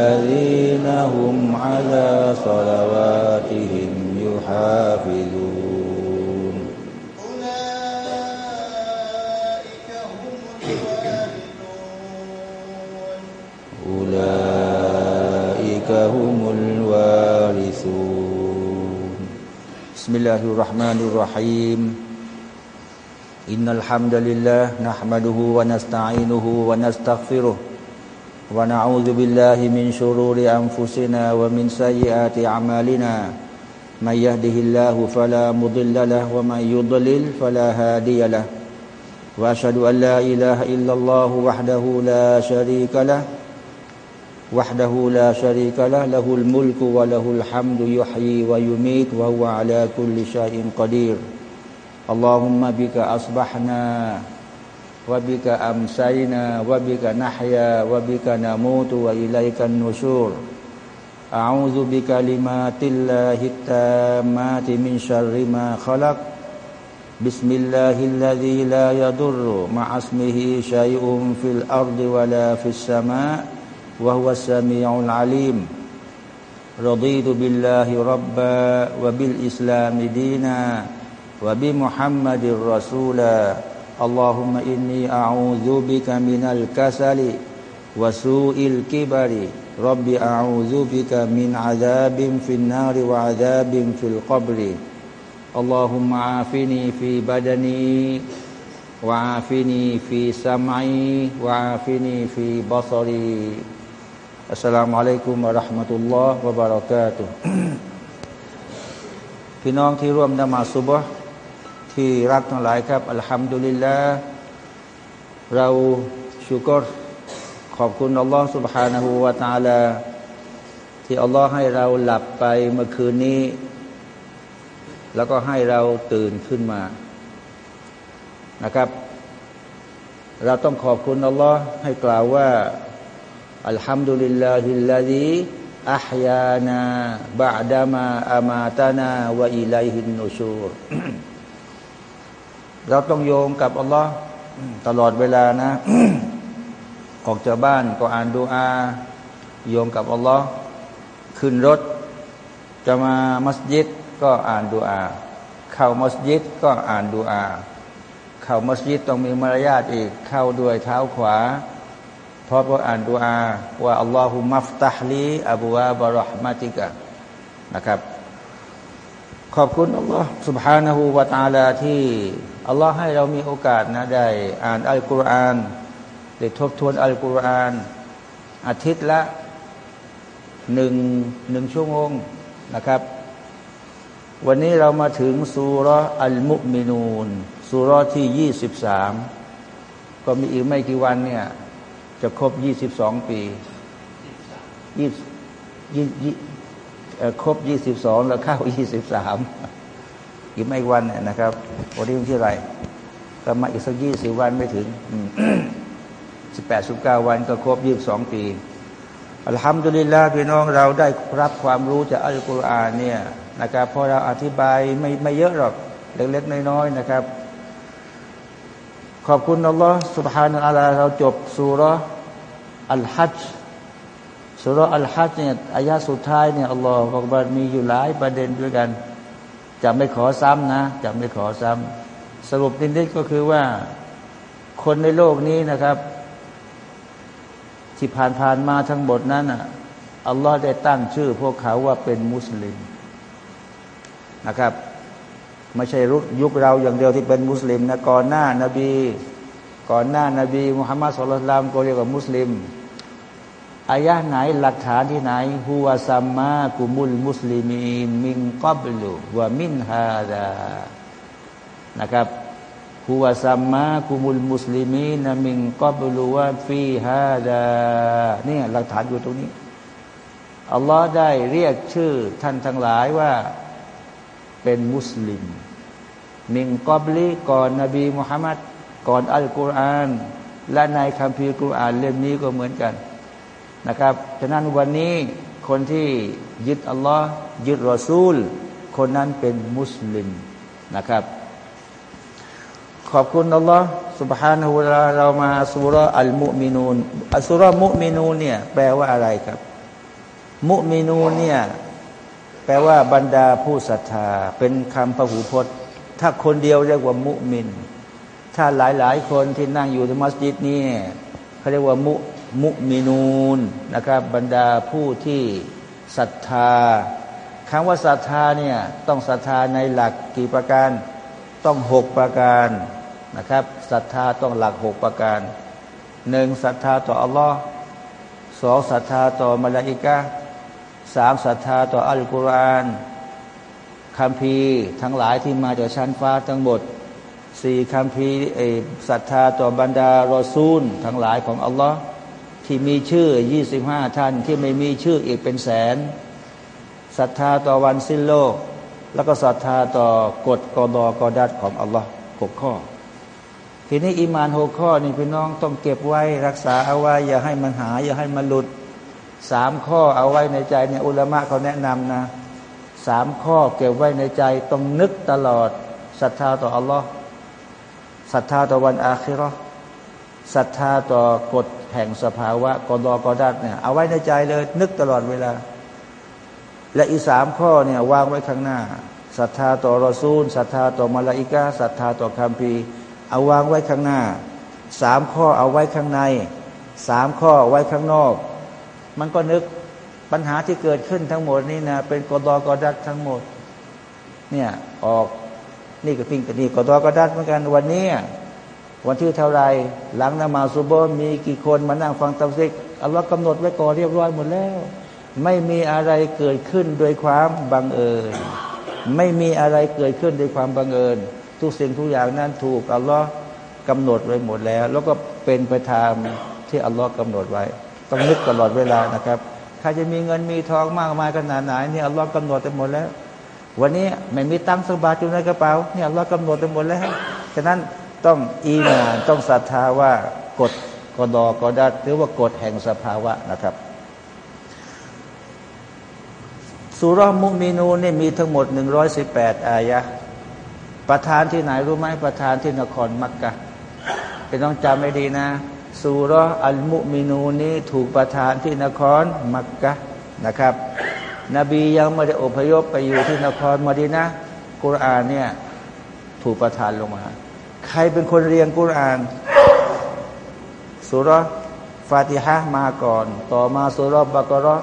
والذين هم على صلواتهم يحافظون. أولئك هم الوارثون. أولئك هم الوارثون. بسم الله الرحمن الرحيم. إن الحمد لله نحمده ونستعينه ونستغفره. ونعوذ بالله من شرور أنفسنا ومن سيئات أعمالنا. من يهده الله فلا مضل له ومن يضلل فلا هادي له. وأشهد أن لا إله إلا الله وحده لا شريك له. وحده لا شريك له. له الملك وله الحمد يحيي ويميت وهو على كل شيء قدير. اللهم بك أصبحنا วบิกะอัมไซนาวบิกะนัฮยาวบิกะนามูตุวะอิลัยกันนุชูร أعوذ بكلمات الله التامة من شر ما خلق. بسم الله الذي لا يضر مع اسمه شيء في الأرض ولا في السماء وهو السميع العليم. رضيت بالله ربا وبالإسلام دينا وبمحمد الرسولا اللهم إني أعوذ بك من الكسل وسوء الكبر رب أعوذ بك من عذاب في النار وعذاب في القبر اللهم عافني في بدني وعافني في سمعي وعافني في بصري السلام عليكم ورحمة الله وبركاته พี่น้องที่ร่วมนมาสุบฮ์ ที่รักทั้งหลายครับอัลฮัมดุลิลลาห์เราชุกรขอบคุณอัลลอฮ์ سبحانه และ تعالى ที่อัลลอฮ์ให้เราหลับไปเมื่อคืนนี้ แล้วก็ให้เราตื่นขึ้นมานะครับ เราต้องขอบคุณอัลลอฮ์ให้กล่าวว่าอัลฮัมดุลิลลาฮิลลาฮิอัพยานาบะดามาอามาตานาวะอิลัยฮินนูชูร เราต้องโยงกับอัลลอฮ์ตลอดเวลานะ ออกจากบ้านก็อ่านดูอา โยงกับอัลลอฮ์ขึ้นรถ จะมามัสยิดก็อ่านดูอา เข้ามัสยิดก็อ่านดูอา เข้ามัสยิดต้องมีมารยาทอีก เข้าด้วยเท้าขวา เพราะว่าอ่านดูอา ว่าอัลลอฮุมัฟตัฮลีอับูอาบะรอฮมาติกะนะครับ ขอบคุณอัลลอฮ์ سبحانه และ تعالى ที่ อัลลอฮ์ให้เรามีโอกาสนะได้อ่านอัลกุรอานได้ทบทวนอัลกุรอานอาทิตย์ละหนึ่งหนึ่งชั่วโมงนะครับ วันนี้เรามาถึงสุรอัลมุมินูนสุรที่ยี่สิบสามก็มีอีกไม่กี่วันเนี่ยจะครบยี่สิบสองปียี่ยี่ยี่เอ่ครบยี่สิบสองแล้วเข้ายี่สิบสาม อีกไม่วันนะครับ วันนี้วันที่ไรก็มาอีกสักยี่สิบวันไม่ถึงสิบแปดสิบเก้าวันก็ครบยี่สิบสองปีอัลฮัมดุลิลลาห์พี่น้องเราได้รับความรู้จากอัลกุรอานเนี่ยนะครับพอเราอธิบายไม่ไม่เยอะหรอกเล็กๆน้อยๆนะครับ ขอบคุณอัลลอฮ์สุบฮานะอัลลอฮ์เราจบสุรอัลฮัจสุรอัลฮัจเนี่ยอายะสุดท้ายเนี่ยอัลลอฮ์บอกว่ามีอยู่หลายประเด็นด้วยกัน จะไม่ขอซ้ำนะจะไม่ขอซ้ำสรุปนิดๆก็คือว่าคนในโลกนี้นะครับ ที่ผ่านๆมาทั้งหมดนั้นอะอัลลอฮ์ได้ตั้งชื่อ พวกเขาว่าเป็นมุสลิมนะครับไม่ใช่รุยุคเราอย่างเดียวที่เป็นมุสลิมนะก่อนหน้านาบี ก่อนหน้านาบีมุฮัมมัดสุลตัลามก็เรียกว่ามุสลิม อายะไหนหลักฐานที่ไหนฮุวาซัมมากุมุลมุสลิมีนมิงกับลุวะมินฮาดานะครับฮฮุวะซัมมากุมุลมุสลิมีนมิงกอบลูวาฟีฮาดาเนี่ยหลักฐานอยู่ตรงนี้อัลลอฮ์ได้เรียกชื่อท่านทั้งหลายว่าเป็นมุสลิม มิงกอบลีก่อนนบีมุฮัมมัดก่อนอัลกุรอาน และในคัมภีร์กุรอานเล่มนี้ก็เหมือนกัน นะครับฉะนั้นวันนี้คนที่ยึดอัลลอฮ์ยึดรอซูล คนนั้นเป็นมุสลิมนะครับ ขอบคุณอัลลอฮ์ سبحانه และ تعالى เรามาสุรอัลมุมินูนอัสุรมุมินูนเนี่ยแปลว่าอะไรครับ มุมินูนเนี่ยแปลว่าบรรดาผู้ศรัทธา เป็นคำพหูพจน์ ถ้าคนเดียวเรียกว่ามุมิน ถ้าหลาย ๆ คนที่นั่งอยู่ในมัสยิดนี่เขาเรียกว่ามุ มุมินูนนะครับบรรดาผู้ที่ศรัทธาคำว่าศรัทธาเนี่ยต้องศรัทธาในหลักกี่ประการ ต้องหกประการนะครับศรัทธาต้องหลักหกประการหนึ่งศรัทธาต่ออัลลอฮ์สองศรัทธาต่อมลาอิกะสามศรัทธาต่ออัลกุรอานคำพีทั้งหลายที่มาจากชั้นฟ้าทั้งหมดสี่คำพีศรัทธาต่อบรรดารอซูล ทั้งหลายของอัลลอฮ์ ที่มีชื่อยี่สิบห้าท่าน ที่ไม่มีชื่ออีกเป็นแสนศรัทธาต่อวันสิ้นโลก แล้วก็ศรัทธาต่อกฎกอดอกอดัดของอัลลอฮ์หกข้อ ทีนี้อิมานหกข้อนี่พี่น้องต้องเก็บไว้รักษาเอาไว้ อย่าให้มันหายอย่าให้มันหลุดสามข้อเอาไว้ในใจเนี่ยอุลามะเขาแนะนำนะสามข้อเก็บไว้ในใจต้องนึกตลอดศรัทธาต่ออัลลอฮ์ศรัทธาต่อวันอาคิรอ ศรัทธาต่อกฎแห่งสภาวะกอดอกอดัดเนี่ยเอาไว้ในใจเลย นึกตลอดเวลา และอีสามข้อเนี่ยวางไว้ข้างหน้าศรัทธาต่อรอซูลศรัทธาต่อมาลาอิกาศรัทธาต่อคัมภีร์เอาวางไว้ข้างหน้าสามข้อเอาไว้ข้างในสามข้อไว้ข้างนอก มันก็นึกปัญหาที่เกิดขึ้นทั้งหมดนี่นะเป็นกอดอกอดัดทั้งหมดเนี่ยออกนี่ก็พิงกันนี่กอดอกอดัดเหมือนกันวันนี้ วันที่เท่าไรหลังนมาซุบมีกี่คนมานั่งฟังตัฟซิกอัลลอฮ์กำหนดไว้ก่อนเรียบร้อยหมดแล้ว ไม่มีอะไรเกิดขึ้นโดยความบังเอิญ ไม่มีอะไรเกิดขึ้นโดยความบังเอิญ ทุกสิ่งทุกอย่างนั้นถูกอัลลอฮ์กำหนดไว้หมดแล้ว แล้วก็เป็นไปตามที่อัลลอฮ์กำหนดไว้ ต้องนึกตลอดเวลานะครับใครจะมีเงินมีทองมากมายขนาดไหนเนี่ยอัลลอฮ์กำหนดไปหมดแล้ว วันนี้ไม่มีตังค์สบายอยู่ในกระเป๋าเนี่ยอัลลอฮ์กำหนดไปหมดแล้วฉะนั้น ต้องอีมานต้องศรัทธาว่ากฎกดอกดัดหรือว่ากฎแห่งสภาวะนะครับสุรมุมินูนี่มีทั้งหมด 118 อายะ ประธานที่ไหนรู้ไหมประธานที่นครมักกะเป็นต้องจำไม่ดีนะสุรอัลมุมินูนี้ถูกประธานที่นครมักกะนะครับ นบียังไม่ได้อพยพไปอยู่ที่นครมดีนะกุรอานเนี่ยถูกประทานลงมา ใครเป็นคนเรียนกุรอานสุรฟาติฮะมาก่อน ต่อมาสุรบากรอ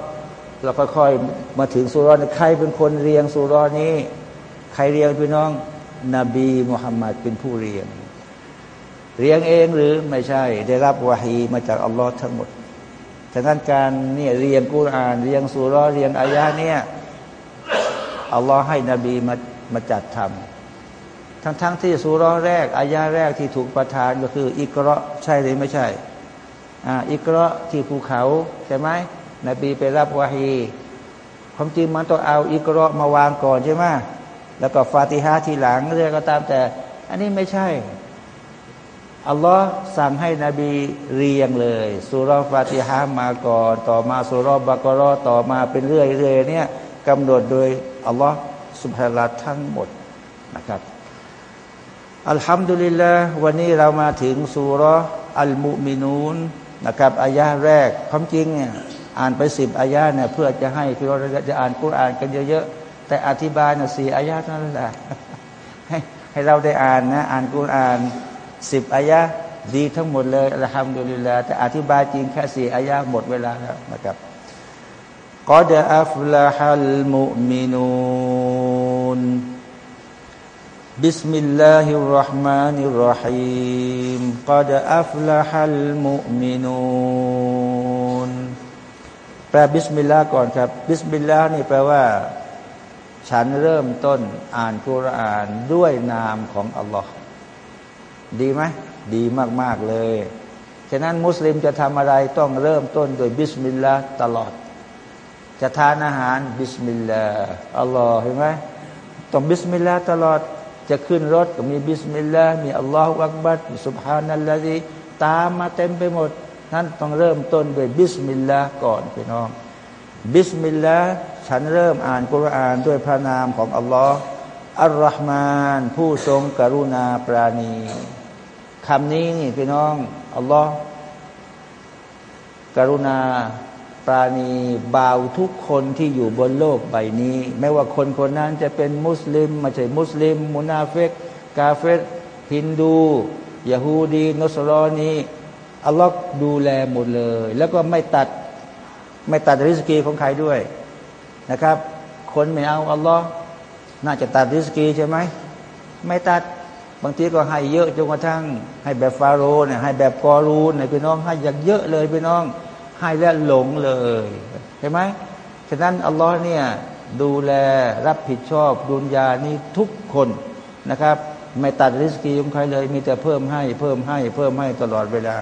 แล้วค่อยมาถึงสุรนี้ใครเป็นคนเรียงสุรนี้ ใครเรียงพี่น้อง นบีมุฮัมมัดเป็นผู้เรียง เรียงเองหรือไม่ใช่ ได้รับวาฮีมาจากอัลลอฮ์ทั้งหมดฉะนั้นการเนี่ยเรียงกุรอาน เรียงสุรเรียงอายะเนี่ยอัลลอฮ์ให้นบีมามาจัดทำ ทั้งๆทที่สุรแรกอายาแรกที่ถูกประทานก็คือ อิกราใช่หรือไม่ใช่อ่าอิกราที่ภูเขาใช่ไหมนบีไปรับวาฮีความจริงมันต้องเอาอิกรอมาวางก่อนใช่ไหมแล้วก็ฟาติฮะทีหลังเรื่องก็ตามแต่ อันนี้ไม่ใช่อัลลอฮ์สั่งให้นบีเรียงเลยสุรฟาติฮะมาก่อน ต่อมาสุรบากรอต่อมาเป็นเรื่อยๆเนี่ยกำหนดโดยอัลลอฮ์สุบฮานาทั้งหมดนะครับ อัลฮัมดุลิลละวันนี้เรามาถึงสุรอัลมุมินูนนะครับอายาแรกความจริงเนี่ยอ่านไปสิบอายาเนี่ยเพื่อจะให้พี่เราจะอ่านกุรอานกันเยอะๆแต่อธิบายนะสี่อายานั่นแหละให้ให้เราได้อ่านนะอ่านกุรอานสิบอายาดีทั้งหมดเลยอัลฮัมดุลิลละแต่อธิบายจริงแค่สี่อายาหมดเวลาแล้วนะครับقد أفلح المؤمنون بسم الله الرحمن الرحيم قد أفلح المؤمنون แปลบิสมิลลาห์ก่อนครับบิสมิลลาห์นี่แปลว่า ฉันเริ่มต้นอ่านกุรอานด้วยนามของอัลลอฮ์ ดีไหมดีมาก ๆ เลย ฉะนั้นมุสลิมจะทำอะไรต้องเริ่มต้นโดยบิสมิลลาห์ตลอด จะทานอาหารบิสมิลลาห์อัลลอฮ์เห็นไหมต้องบิสมิลลาห์ตลอด จะขึ้นรถก็มี بسم الله มี الله أكبر มี سبحان الذي ตามมาเต็มไปหมด นั้นต้องเริ่มต้นด้วย بسم الله ก่อนพี่น้อง بسم الله ฉันเริ่มอ่านกุรอานด้วยพระนามของอัลลอฮ์ الرحمن ผู้ทรงกรุณาปราณีคำนี้นี่พี่น้องอัลลอฮ์กรุณา ปราณีบ่าวทุกคนที่อยู่บนโลกใบนี้ ไม่ว่าคนคนนั้นจะเป็นมุสลิมไม่ใช่มุสลิม มุนาเฟกกาเฟตฮินดูยาฮูดีนอสรอนีอัลลอฮ์ดูแลหมดเลย แล้วก็ไม่ตัดไม่ตัดริสกีของใครด้วยนะครับ คนไม่เอาอัลลอฮ์น่าจะตัดริสกีใช่ไหมไม่ตัดบางทีก็ให้เยอะจนกระทั่ง ให้แบบฟาโรห์เนี่ยให้แบบกอรูนเนี่ยพี่น้องให้อย่างเยอะเลยพี่น้อง ให้แล้วหลงเลยเห็นไหมฉะนั้นอัลลอฮ์เนี่ยดูแลรับผิดชอบดุนยานี้ทุกคนนะครับ ไม่ตัดริสกีของใครเลย มีแต่เพิ่มให้เพิ่มให้เพิ่มให้ตลอดเวลา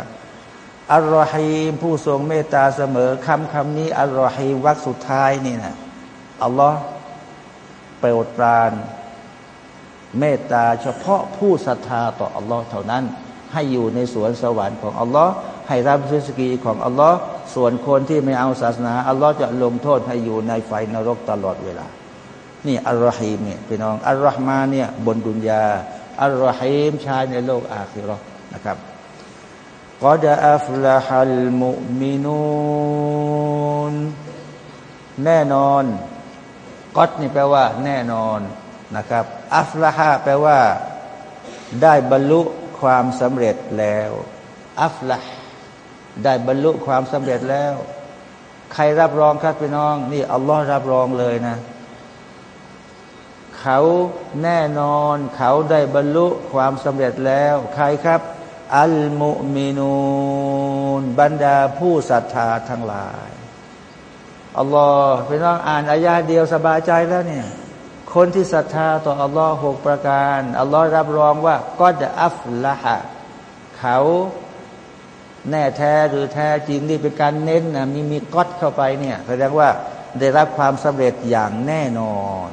อัลลอฮีมผู้ทรงเมตตาเสมอคำคำนี้อัลลอฮีวักสุดท้ายนี่นะอัลลอฮ์โปรดปราน เมตตาเฉพาะผู้ศรัทธาต่ออัลลอฮ์เท่านั้น ให้อยู่ในสวนสวรรค์ของอัลลอฮ์ ให้รับริสกีของอัลลอฮ์ส่วนคนที่ไม่เอาศาสนา อัลลอฮ์จะลงโทษให้อยู่ในไฟนรกตลอดเวลา นี่อัลลอฮีมเนี่ยพี่น้องอัลลอฮ์มาเนี่ยบนดุนยาอัลลอฮีมชายในโลกอาคิรอนะครับกอดอัฟลาฮัลมุมินูนแน่นอนกอดนี่แปลว่า แน่นอนนะครับ อัฟลาฮะแปลว่า ได้บรรลุความสำเร็จแล้ว อัฟลา ได้บรรลุความสำเร็จแล้ว ใครรับรองครับพี่น้อง นี่อัลลอฮ์รับรองเลยนะ เขาแน่นอน เขาได้บรรลุความสำเร็จแล้ว ใครครับ อัลมุมินูนบรรดาผู้ศรัทธาทั้งหลายอัลลอฮ์พี่น้องอ่านอายาเดียวสบายใจแล้วเนี่ยคนที่ศรัทธาต่ออัลลอฮ์หกประการอัลลอฮ์รับรองว่าก็จะอัฟละฮะเขา แน่แท้หรือแท้จริงนี่เป็นการเน้นนะมีมีก๊อตเข้าไปเนี่ยแสดงว่าได้รับความสำเร็จอย่างแน่นอน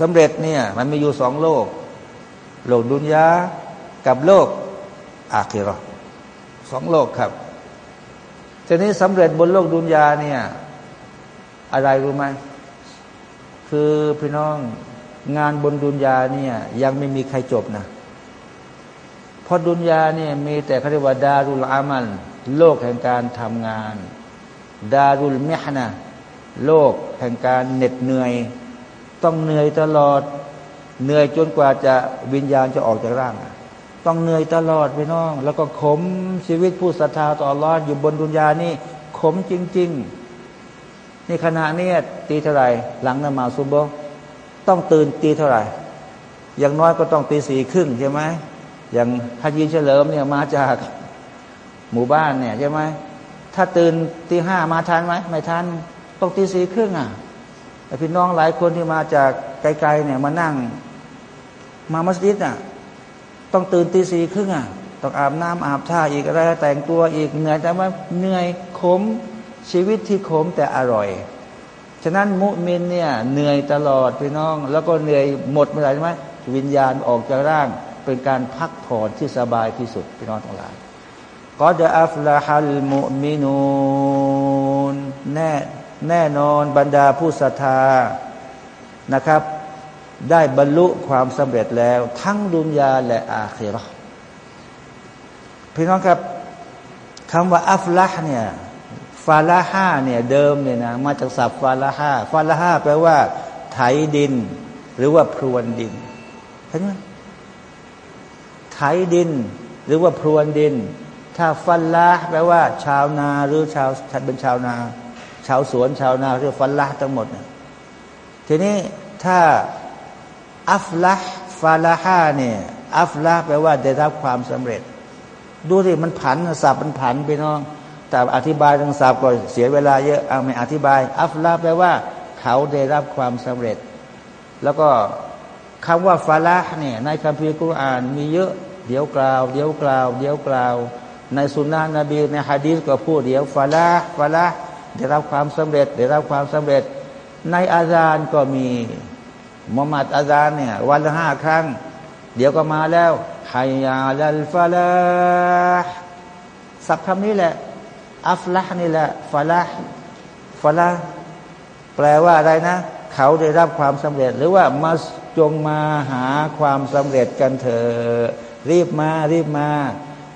สำเร็จเนี่ยมันมีอยู่สองโลก โลกดุนยากับโลกอาคิรอสองโลกครับทีนี้สำเร็จบนโลกดุนยาเนี่ย อะไรรู้ไหมคือพี่น้องงานบนดุนยาเนี่ยยังไม่มีใครจบนะ เพราะดุนยาเนี่ยมีแต่เขาเรียกว่าดารุลอามันโลกแห่งการทำงาน ดารุลเมหนะโลกแห่งการเหน็ดเหนื่อย ต้องเหนื่อยตลอด เหนื่อยจนกว่าจะวิญญาณจะออกจากร่าง ต้องเหนื่อยตลอดพี่น้อง แล้วก็ขมชีวิตผู้ศรัทธาต่อรอดอยู่บนดุนยานี่ขมจริง ๆ นี่ขณะนี้ตีเท่าไรหลังนมาซุบโบต้องตื่นตีเท่าไหร่อย่างน้อยก็ต้องตีสี่ครึ่งใช่ไหม อย่างฮัจีเฉลิมเนี่ยมาจากหมู่บ้านเนี่ยใช่ไหมถ้าตื่นตีห้ามาทันไหมไม่ทันต้องตีสี่ครึ่งอะแต่พี่น้องหลายคนที่มาจากไกลๆเนี่ยมานั่ง มามัสยิดอะต้องตื่นตีสี่ครึ่งอะต้องอาบน้ำอาบท่าอีกอะไรแต่งตัวอีกเหนื่อยแต่ว่าเหนื่อยขมชีวิตที่ขมแต่อร่อย ฉะนั้นมุมินเนี่ยเหนื่อยตลอดพี่น้อง แล้วก็เหนื่อยหมดเมื่อไหร่ใช่ไหมวิญญาณออกจากร่าง เป็นการพักผ่อนที่สบายที่สุดพี่น้องทั้งหลายก็จะอัฟลาฮัลมุมินูนแน่แน่นอนบรรดาผู้ศรัทธานะครับ ได้บรรลุความสำเร็จแล้ว ทั้งดุนยาและอาคีรอพี่น้องครับคำว่าอัฟละเนี่ยฟาลาห้าเนี่ยเดิมเนี่ยนะมาจากศัพท์ฟาลาห้าฟาลาห้าแปลว่า ไถดิน หรือว่าพรวนดินเห็นไหม ไถดิน หรือว่าพรวนดิน ถ้าฟัลลาแปลว่า ชาวนาหรือชาวเป็นชาวนา ชาวสวนชาวนาเรียกฟัลลาทั้งหมดนี่ยทีนี้ถ้าอัฟละฟาลาห้าเนี่ยอัฟละแปลว่าได้รับความสำเร็จ ดูสิมันผันศัพท์มันผันไปน้อง แต่อธิบายทางศัพท์ก็เสียเวลาเยอะเอาไม่อธิบาย อัฟลาแปลว่า เขาได้รับความสำเร็จ แล้วก็ คำว่าฟาละเนี่ยในคัมภีร์กุรอานมีเยอะเดี๋ยวกล่าว เดี๋ยวกล่าว เดี๋ยวกล่าว ในสุนนะนบีในฮะดีษก็พูดเดี๋ยวฟาละฟาละได้รับความสำเร็จได้รับความสำเร็จ ในอาจารย์ก็มีมุฮัมมัดอาจารย์เนี่ยวันละห้าครั้ง เดี๋ยวก็มาแล้วฮัยยาลัลฟาละสับคำนี้แหละ อัฟละนี่แหละฟาละฟาละแปลว่าอะไรนะ เขาได้รับความสำเร็จหรือว่ามา จงมาหาความสำเร็จกันเถอะรีบมารีบมา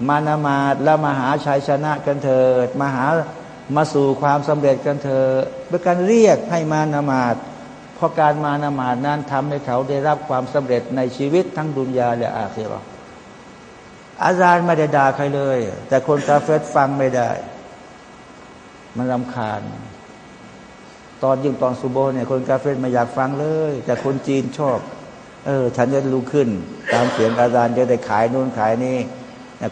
มานามาดแล้วมาหาชัยชนะกันเถิดมาหามาสู่ความสำเร็จกันเถอะเป็นการเรียกให้มานามาดเพราะการมานามาดนั้นทำให้เขาได้รับความสำเร็จในชีวิตทั้งดุนยาและอาคีรออาจารย์ไม่ได้ด่าใครเลย แต่คนกาเฟตฟังไม่ได้ มันรำคาญ ตอนยิ่งตอนซูโบเนี่ยคนกาเฟตไม่อยากฟังเลย แต่คนจีนชอบ เออ ฉันจะรู้ขึ้น ตามเสียงอาจารย์จะได้ขายนู่นขายนี่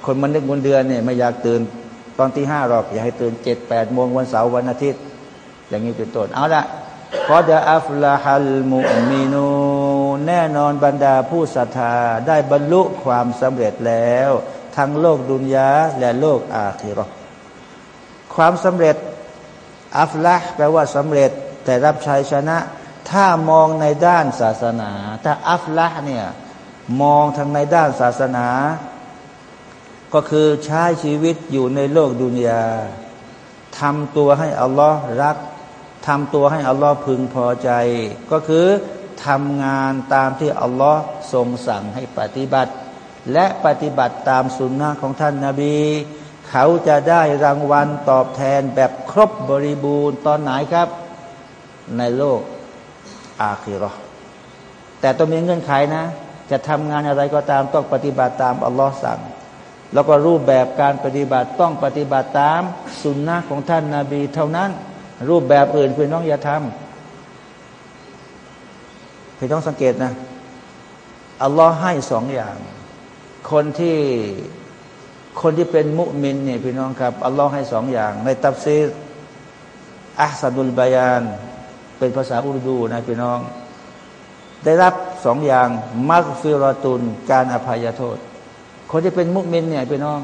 คนมันนึกวันเดือนเนี่ยไม่อยากตื่นตอนที่ห้าหรอก อยากให้ตื่นเจ็ดแปดโมงวันเสาร์วันอาทิตย์ อย่างนี้เป็นต้นเอาละพอจะอัฟลาฮัลมุมินูแน่นอนบรรดาผู้ศรัทธาได้บรรลุความสำเร็จแล้ว ทั้งโลกดุนยาและโลกอาคิรอความสำเร็จ อัฟละแปลว่าสำเร็จแต่รับชัยชนะ ถ้ามองในด้านศาสนา ถ้าอัฟละเนี่ยมองทางในด้านศาสนา ก็คือใช้ชีวิตอยู่ในโลกดุนยาทำตัวให้อัลลอฮ์รักทำตัวให้อัลลอฮ์พึงพอใจ ก็คือทำงานตามที่อัลลอฮ์ทรงสั่งให้ปฏิบัติ และปฏิบัติตามสุนนะของท่านนาบี เขาจะได้รางวัลตอบแทนแบบครบบริบูรณ์ตอนไหนครับ ในโลกอาคิรอแต่ต้องมีเงื่อนไขนะ จะทำงานอะไรก็ตามต้องปฏิบัติตามอัลลอฮ์สั่ง แล้วก็รูปแบบการปฏิบัติต้องปฏิบัติตามสุนนะของท่านนาบีเท่านั้น รูปแบบอื่นพี่น้องอย่าทำพี่น้องสังเกตนะอัลลอฮ์ให้สองอย่าง คนที่ คนที่เป็นมุมินเนี่ยพี่น้องครับ อัลลอฮ์ให้สองอย่าง ในตัฟซีรอัสดุลบายาน เป็นภาษาอุรดูนะพี่น้อง ได้รับสองอย่างมักฟิรตุน การอภัยโทษ คนที่เป็นมุมินเนี่ยพี่น้อง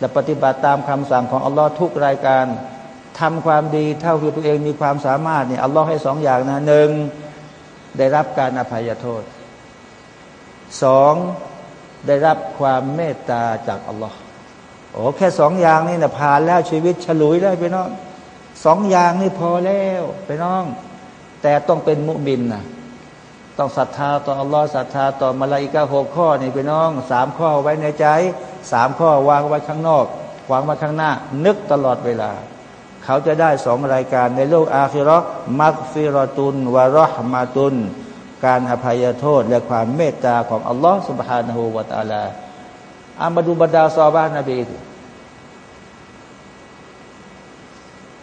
จะปฏิบัติตามคำสั่งของอัลลอฮ์ทุกรายการทำความดีเท่าที่ตัวเองมีความสามารถเนี่ยอัลลอฮ์ให้สองอย่างนะหนึ่งได้รับการอภัยโทษสอง ได้รับความเมตตาจากอัลลอฮ์โอ้แค่สองอย่างนี่นะผ่านแล้วชีวิตฉลุยแล้วไปน้องสองอย่างนี่พอแล้วไปน้อง แต่ต้องเป็นมุบินนะต้องศรัทธาต่ออัลลอฮ์ศรัทธาต่อมาลาอิกาหกข้อนี่ไปน้องสามข้อไว้ในใจสามข้อวางไว้ข้างนอกวางไว้ข้างหน้า นึกตลอดเวลา เขาจะได้สองรายการในโลกอาคิรอมักฟิรตุนวารหมาตุน การอภัยโทษและความเมตตาของอัลลอฮฺสุบฮานาหูวาตาลาอามาดูบรรดาซอบ้านนบี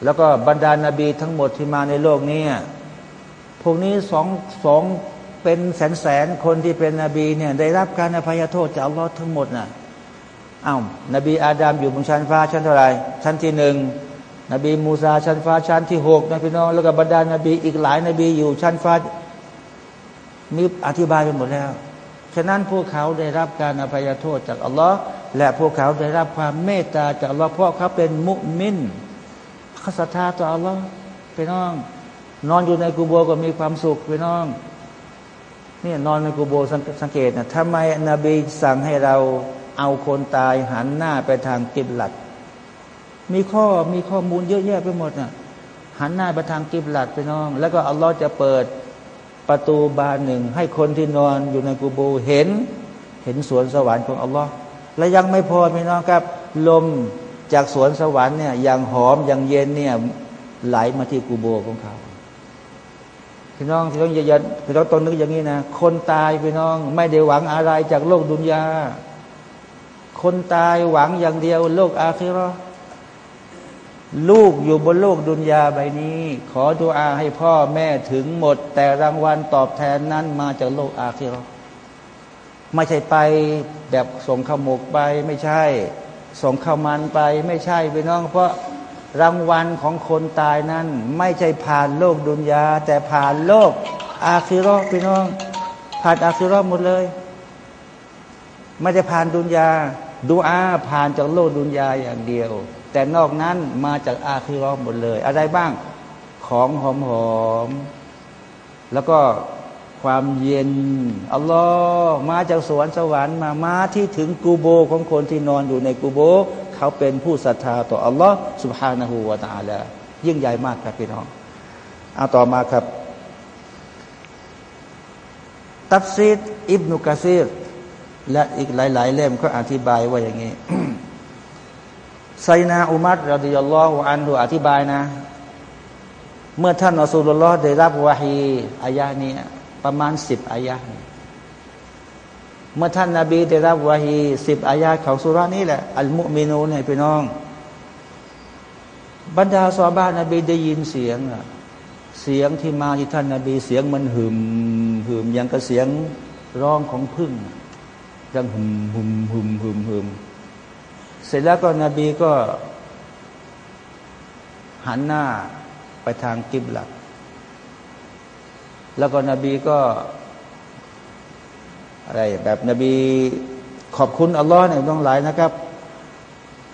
แล้วก็บรรดานาบีทั้งหมดที่มาในโลกนี้ พวกนี้สองสองเป็นแสนแสนคนที่เป็นนบีเนี่ยได้รับการอภัยโทษจากอัลลอฮ์ทั้งหมดนะ่ะอา้าวนบีอาดามอยู่บนชั้นฟ้าชั้นเท่าไรชั้นที่หนึ่งนบีมูซาชั้นฟ้าชั้นที่หกนะพี่น้องแล้วก็บรรดานาบีอีกหลายนาบีอยู่ชั้นฟ้า มีอธิบายไปหมดแล้ว ฉะนั้นพวกเขาได้รับการอภัยโทษจากอัลลอฮ์และพวกเขาได้รับความเมตตาจากอัลลอฮ์เพราะเขาเป็นมุมินเขาศรัทธาต่ออัลลอฮ์พี่น้อง นอนอยู่ในกูโบก็มีความสุขพี่น้องนี่นอนในกูโบสังเกตนะทำไมนบีสั่งให้เราเอาคนตายหันหน้าไปทางกิบหลัด มีข้อมีข้อมูลเยอะแยะไปหมดน่ะหันหน้าไปทางกิบหลัดไปน้อง แล้วก็อัลลอฮ์จะเปิด ประตูบานหนึ่ง ให้คนที่นอนอยู่ในกูโบเห็น เห็นสวนสวรรค์ของอัลลอฮ์และยังไม่พอพี่น้องครับ ลมจากสวนสวรรค์เนี่ยอย่างหอมอย่างเย็นเนี่ยไหลมาที่กูโบของเขาพี่น้องพี่น้องอย่าพี่น้องต้องนึกอย่างนี้นะ คนตายพี่น้องไม่ได้หวังอะไรจากโลกดุนยาคนตายหวังอย่างเดียว โลกอาคิรอ ลูกอยู่บนโลกดุนยาใบนี้ ขอดุอาให้พ่อแม่ถึงหมด แต่รางวัลตอบแทนนั้นมาจากโลกอาคิรอไม่ใช่ไปแบบส่งข้าวหมกไปไม่ใช่ ส่งข้าวมันไปไม่ใช่พี่น้อง เพราะรางวัลของคนตายนั้น ไม่ใช่ผ่านโลกดุนยา แต่ผ่านโลก อาคิรอพี่น้อง ผ่านอาคิรอหมดเลย ไม่ได้ผ่านดุนยาดูอาผ่านจากโลกดุนยาอย่างเดียว แต่นอกนั้นมาจากอาคิรอหมดเลย อะไรบ้างของหอมหอมแล้วก็ความเย็นอัลลอฮ์มาจากสวนสวรรค์มามาที่ถึงกูโบของคนที่นอนอยู่ในกูโบ เขาเป็นผู้ศรัทธาต่ออัลลอฮ์สุบฮานาหูวาตาลายิ่งใหญ่มากครับพี่น้องเอาต่อมาครับ ตัฟซีดอิบนุกะซีรและอีกหลาย ๆ เล่มก็อธิบายว่าอย่างนี้ ไซนาอุมัดรดิยัลลอฮุอันดูอธิบายนะ เมื่อท่านอัสูลุลลอฮ์ได้รับวาฮีอายะนี้ประมาณสิบอายะเมื่อท่านนาบีได้รับวาฮีสิบอายะของสุรานี้แหละอัลมุมินูเนี่ยพี่น้อง บรรดาซอบ้านนบีได้ยินเสียงอะเสียงที่มาที่ท่านนาบีเสียงมันหึมหึมยังกับเสียงร้องของพึ่งยังหึมหึมหึมหึมหึม เสร็จแล้วก็นบีก็ หันหน้าไปทางกิบลัดแล้วก็นบีก็ อะไรแบบนบีขอบคุณอัลลอฮ์เนี่ยต้องหลายนะครับ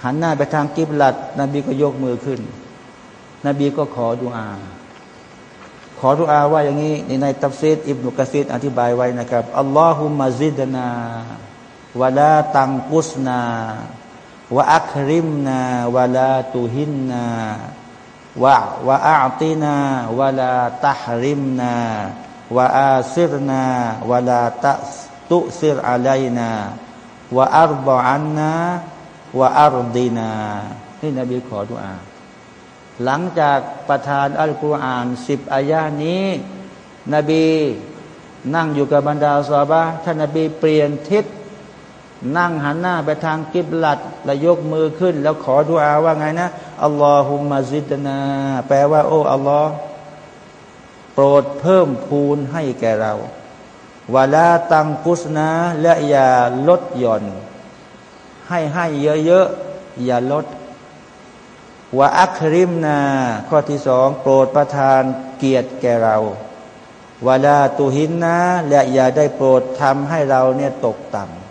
หันหน้าไปทางกิบลัดนบีก็ยกมือขึ้น นบีก็ขอดุอา ขอดุอาว่าอย่างนี้ในในตัฟซีดอิบนุกะซีดอธิบายไว้นะครับอัลลอฮุมะซิดนาวะลาตังกุสนาวะอัคริมนาวะลาตุหินนาวะวะอาตินาวะลาตะฮริมนาวะอาซิรนาวะลาตตุซิรอะลัยนาวะอัรบอันนาวะอัรดีนานี่นบีขอดุอา หลังจากประทานอัลกุรอานสิบอายานี้ นบีนั่งอยู่กับบรรดาสาบะท่านนบีเปลี่ยนทิศ นั่งหันหน้าไปทางกิบลัดแล้วยกมือขึ้น แล้วขอดุอาว่าไงนะอัลลอฮุมะซิดนาแปลว่า โอ้อัลลอฮ์โปรดเพิ่มพูนให้แก่เราวาลาตังกุสนาและอย่าลดหย่อน ให้ให้เยอะๆ อย่าลดว่าอัคริมนา ข้อที่สองโปรดประทานเกียรติแก่เราวาลาตุหินนะและอย่าได้โปรดทำให้เราเนี่ยตกต่ำ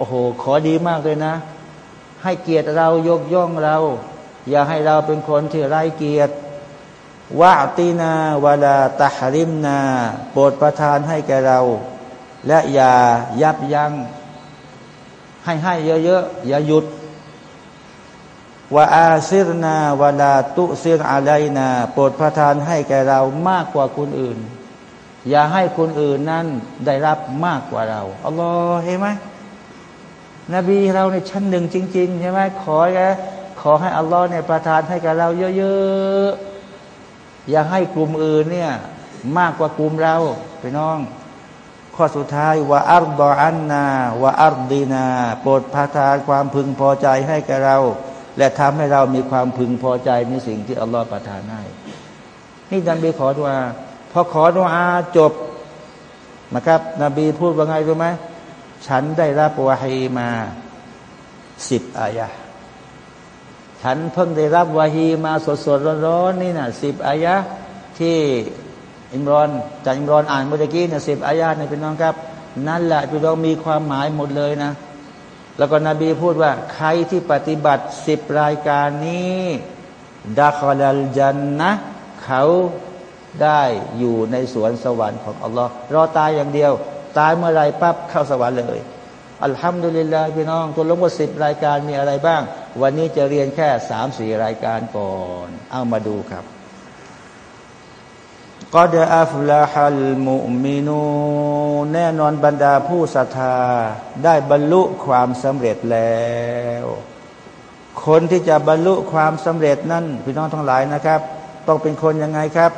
โอ้โห ขอดีมากเลยนะ ให้เกียรติเรายกย่องเรา อย่าให้เราเป็นคนที่ไร้เกียรติวะตีนาวลาตาฮริมนาโปรดประทานให้แก่เรา และอย่ายับยัง้งให้ให้เยอะๆ อย่าหยุดว่าอาซิรนาวลาตุซิรอะไรนาโปรดประทานให้แก่เรามากกว่าคนอื่น อย่าให้คนอื่นนั้นได้รับมากกว่าเราอัลลอฮ์เห็นไหม นบีเราในชั้นหนึ่งจริงๆใช่ไหมขอแกขอให้อัลลอฮ์เนี่ยประทานให้กับเราเยอะๆ อย่าให้กลุ่มอื่นเนี่ยมากกว่ากลุ่มเราไปน้อง ข้อสุดท้ายว่าอัลบออันนาว่าอัลดีนา โปรดประทานความพึงพอใจให้แกเรา และทำให้เรามีความพึงพอใจในสิ่งที่อัลลอฮ์ประทานให้นี่นบีขอดุอาพอขอดุอาจบนะครับ นบีพูดว่าไงรู้ไหม ฉันได้รับวาฮีมาสิบอายะฉันเพิ่งได้รับวาฮีมาสดๆร้อนๆนี่นะสิบอายะที่อิมรอนจากอิมรอนอ่านเมื่อกี้เนี่ยสิบอายะในพี่น้องครับ นั่นแหละพี่น้องมีความหมายหมดเลยนะ แล้วก็นบีพูดว่า ใครที่ปฏิบัติสิบรายการนี้ดาคอลัลจันนะเขาได้อยู่ในสวนสวรรค์ของอัลลอฮ์รอตายอย่างเดียว ตายเมื่อไรปั๊บเข้าสวรรค์เลย อัลฮัมดุลิลลาห์พี่น้องตัวลงว่าสิบรายการมีอะไรบ้าง วันนี้จะเรียนแค่สามสี่รายการก่อน เอามาดูครับกอดอัฟลาฮัลมุมินูแน่นอนบรรดาผู้ศรัทธา ได้บรรลุความสำเร็จแล้ว คนที่จะบรรลุความสำเร็จนั่นพี่น้องทั้งหลายนะครับ ต้องเป็นคนยังไงครับ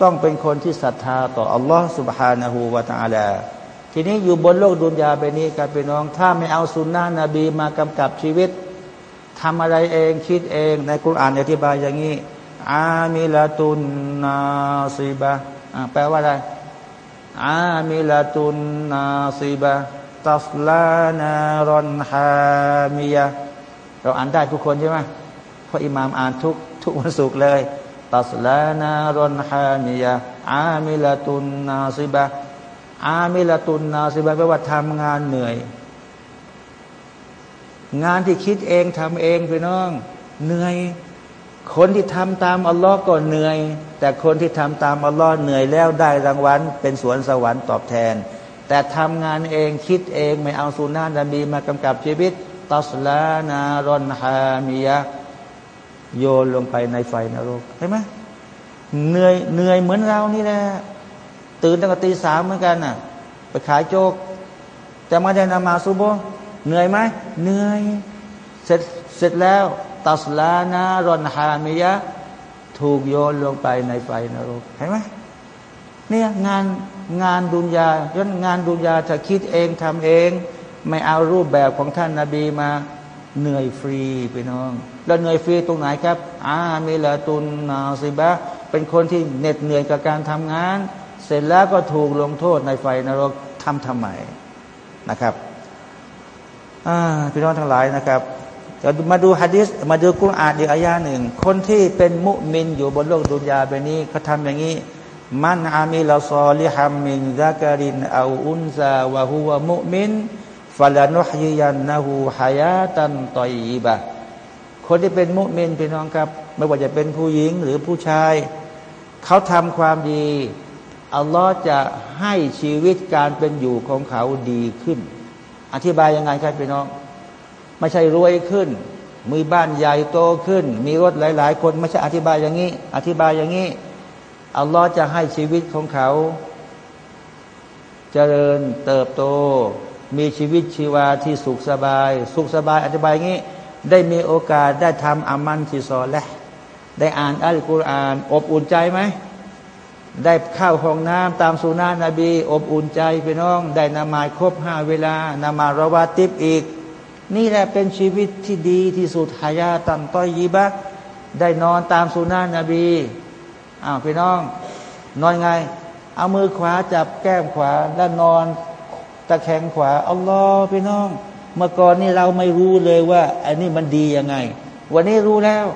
ต้องเป็นคนที่ศรัทธาต่ออัลลอฮ์ سبحانه และวาตาลาทีนี้อยู่บนโลกดุนยาไปนี้กับพี่น้อง ถ้าไม่เอาสุนนะนบีมากำกับชีวิตทำอะไรเองคิดเองในคุรานอธิบายอย่างนี้ อามิลาตุนนาซีบะแปลว่าอะไร อามิลาตุนนาซีบะตัฟลานารอนฮามียะเราอ่านได้ทุกคนใช่ไหมเพราะอิหม่ามอ่านทุกทุกวันศุกร์เลย ตัสลานารอนฮามียะอามิลตุนนาซิบะอามิลตุนนาซิบะแปลว่าทำงานเหนื่อย งานที่คิดเองทำเองพี่น้อง เหนื่อย คนที่ทำตามอัลลอฮ์ก็เหนื่อย แต่คนที่ทำตามอัลลอฮ์เหนื่อยแล้วได้รางวัลเป็นสวนสวรรค์ตอบแทน แต่ทำงานเองคิดเองไม่เอาสุนานะนบีมากำกับชีวิต ตัสลานารอนฮามียะ โยนลงไปในไฟนรกเห็นไหมเหนื่อยเหนื่อยเหมือนเรานี่แหละตื่นตั้งแต่ตีสามเหมือนกันน่ะ ไปขายโจ๊กแต่มาได้นามาซุโบเหนื่อยไหมเหนื่อยเสร็จเสร็จแล้วตัสลานารอนฮามียะ ถูกโยนลงไปในไฟนรกเห็นไหมเนี่ยงานงานดุนยาย้อนงานดุนยาจะคิดเองทำเอง ไม่เอารูปแบบของท่านนาบีมา เหนื่อยฟรีไปน้อง แล้วเหนื่อยฟรีตรงไหนครับ อามีละตุนนาซิบะเป็นคนที่เหน็ดเหนื่อยกับการทำงาน เสร็จแล้วก็ถูกลงโทษในไฟนรกทำทำไมนะครับพี่น้องทั้งหลายนะครับจะมาดูฮะดิษมาดูกุรอานอีกอายาหนึ่ง คนที่เป็นมุมินอยู่บนโลกดุนยาแบบนี้เขาทำอย่างนี้ มันอามิลาซอลิฮัมมินซาการินอาอุนซาวะฮูวะมุมิน ฟาลานุฮยียันนะฮูฮายาตันตอยบะคนที่เป็นมุมินพี่น้องครับ ไม่ว่าจะเป็นผู้หญิงหรือผู้ชาย เขาทำความดี อัลลอฮ์จะให้ชีวิตการเป็นอยู่ของเขาดีขึ้น อธิบายยังไงครับพี่น้อง ไม่ใช่รวยขึ้น มีบ้านใหญ่โตขึ้น มีรถหลาย ๆ คนไม่ใช่อธิบายอย่างนี้ อธิบายอย่างนี้อัลลอฮ์จะให้ชีวิตของเขาจเจริญเติบโต มีชีวิตชีวาที่สุขสบาย สุขสบายอธิบายงี้ ได้มีโอกาสได้ทำอามันที่ซอและได้อ่านอัลกุรอาน อบอุ่นใจไหมได้เข้าห้องน้ำตามสุนานะบี อบอุ่นใจพี่น้อง ได้นามาครบห้าเวลานามาระวาติบอีก นี่แหละเป็นชีวิตที่ดีที่สุดหายาตันต้อยยีบะได้นอนตามสุนานะบีอ้าวพี่น้อง นอนไง เอามือขวาจับแก้มขวาแล้วนอน ตะแคงขวาอัลลอฮ์พี่น้อง เมื่อก่อนนี่เราไม่รู้เลยว่าอันนี้มันดียังไง วันนี้รู้แล้ว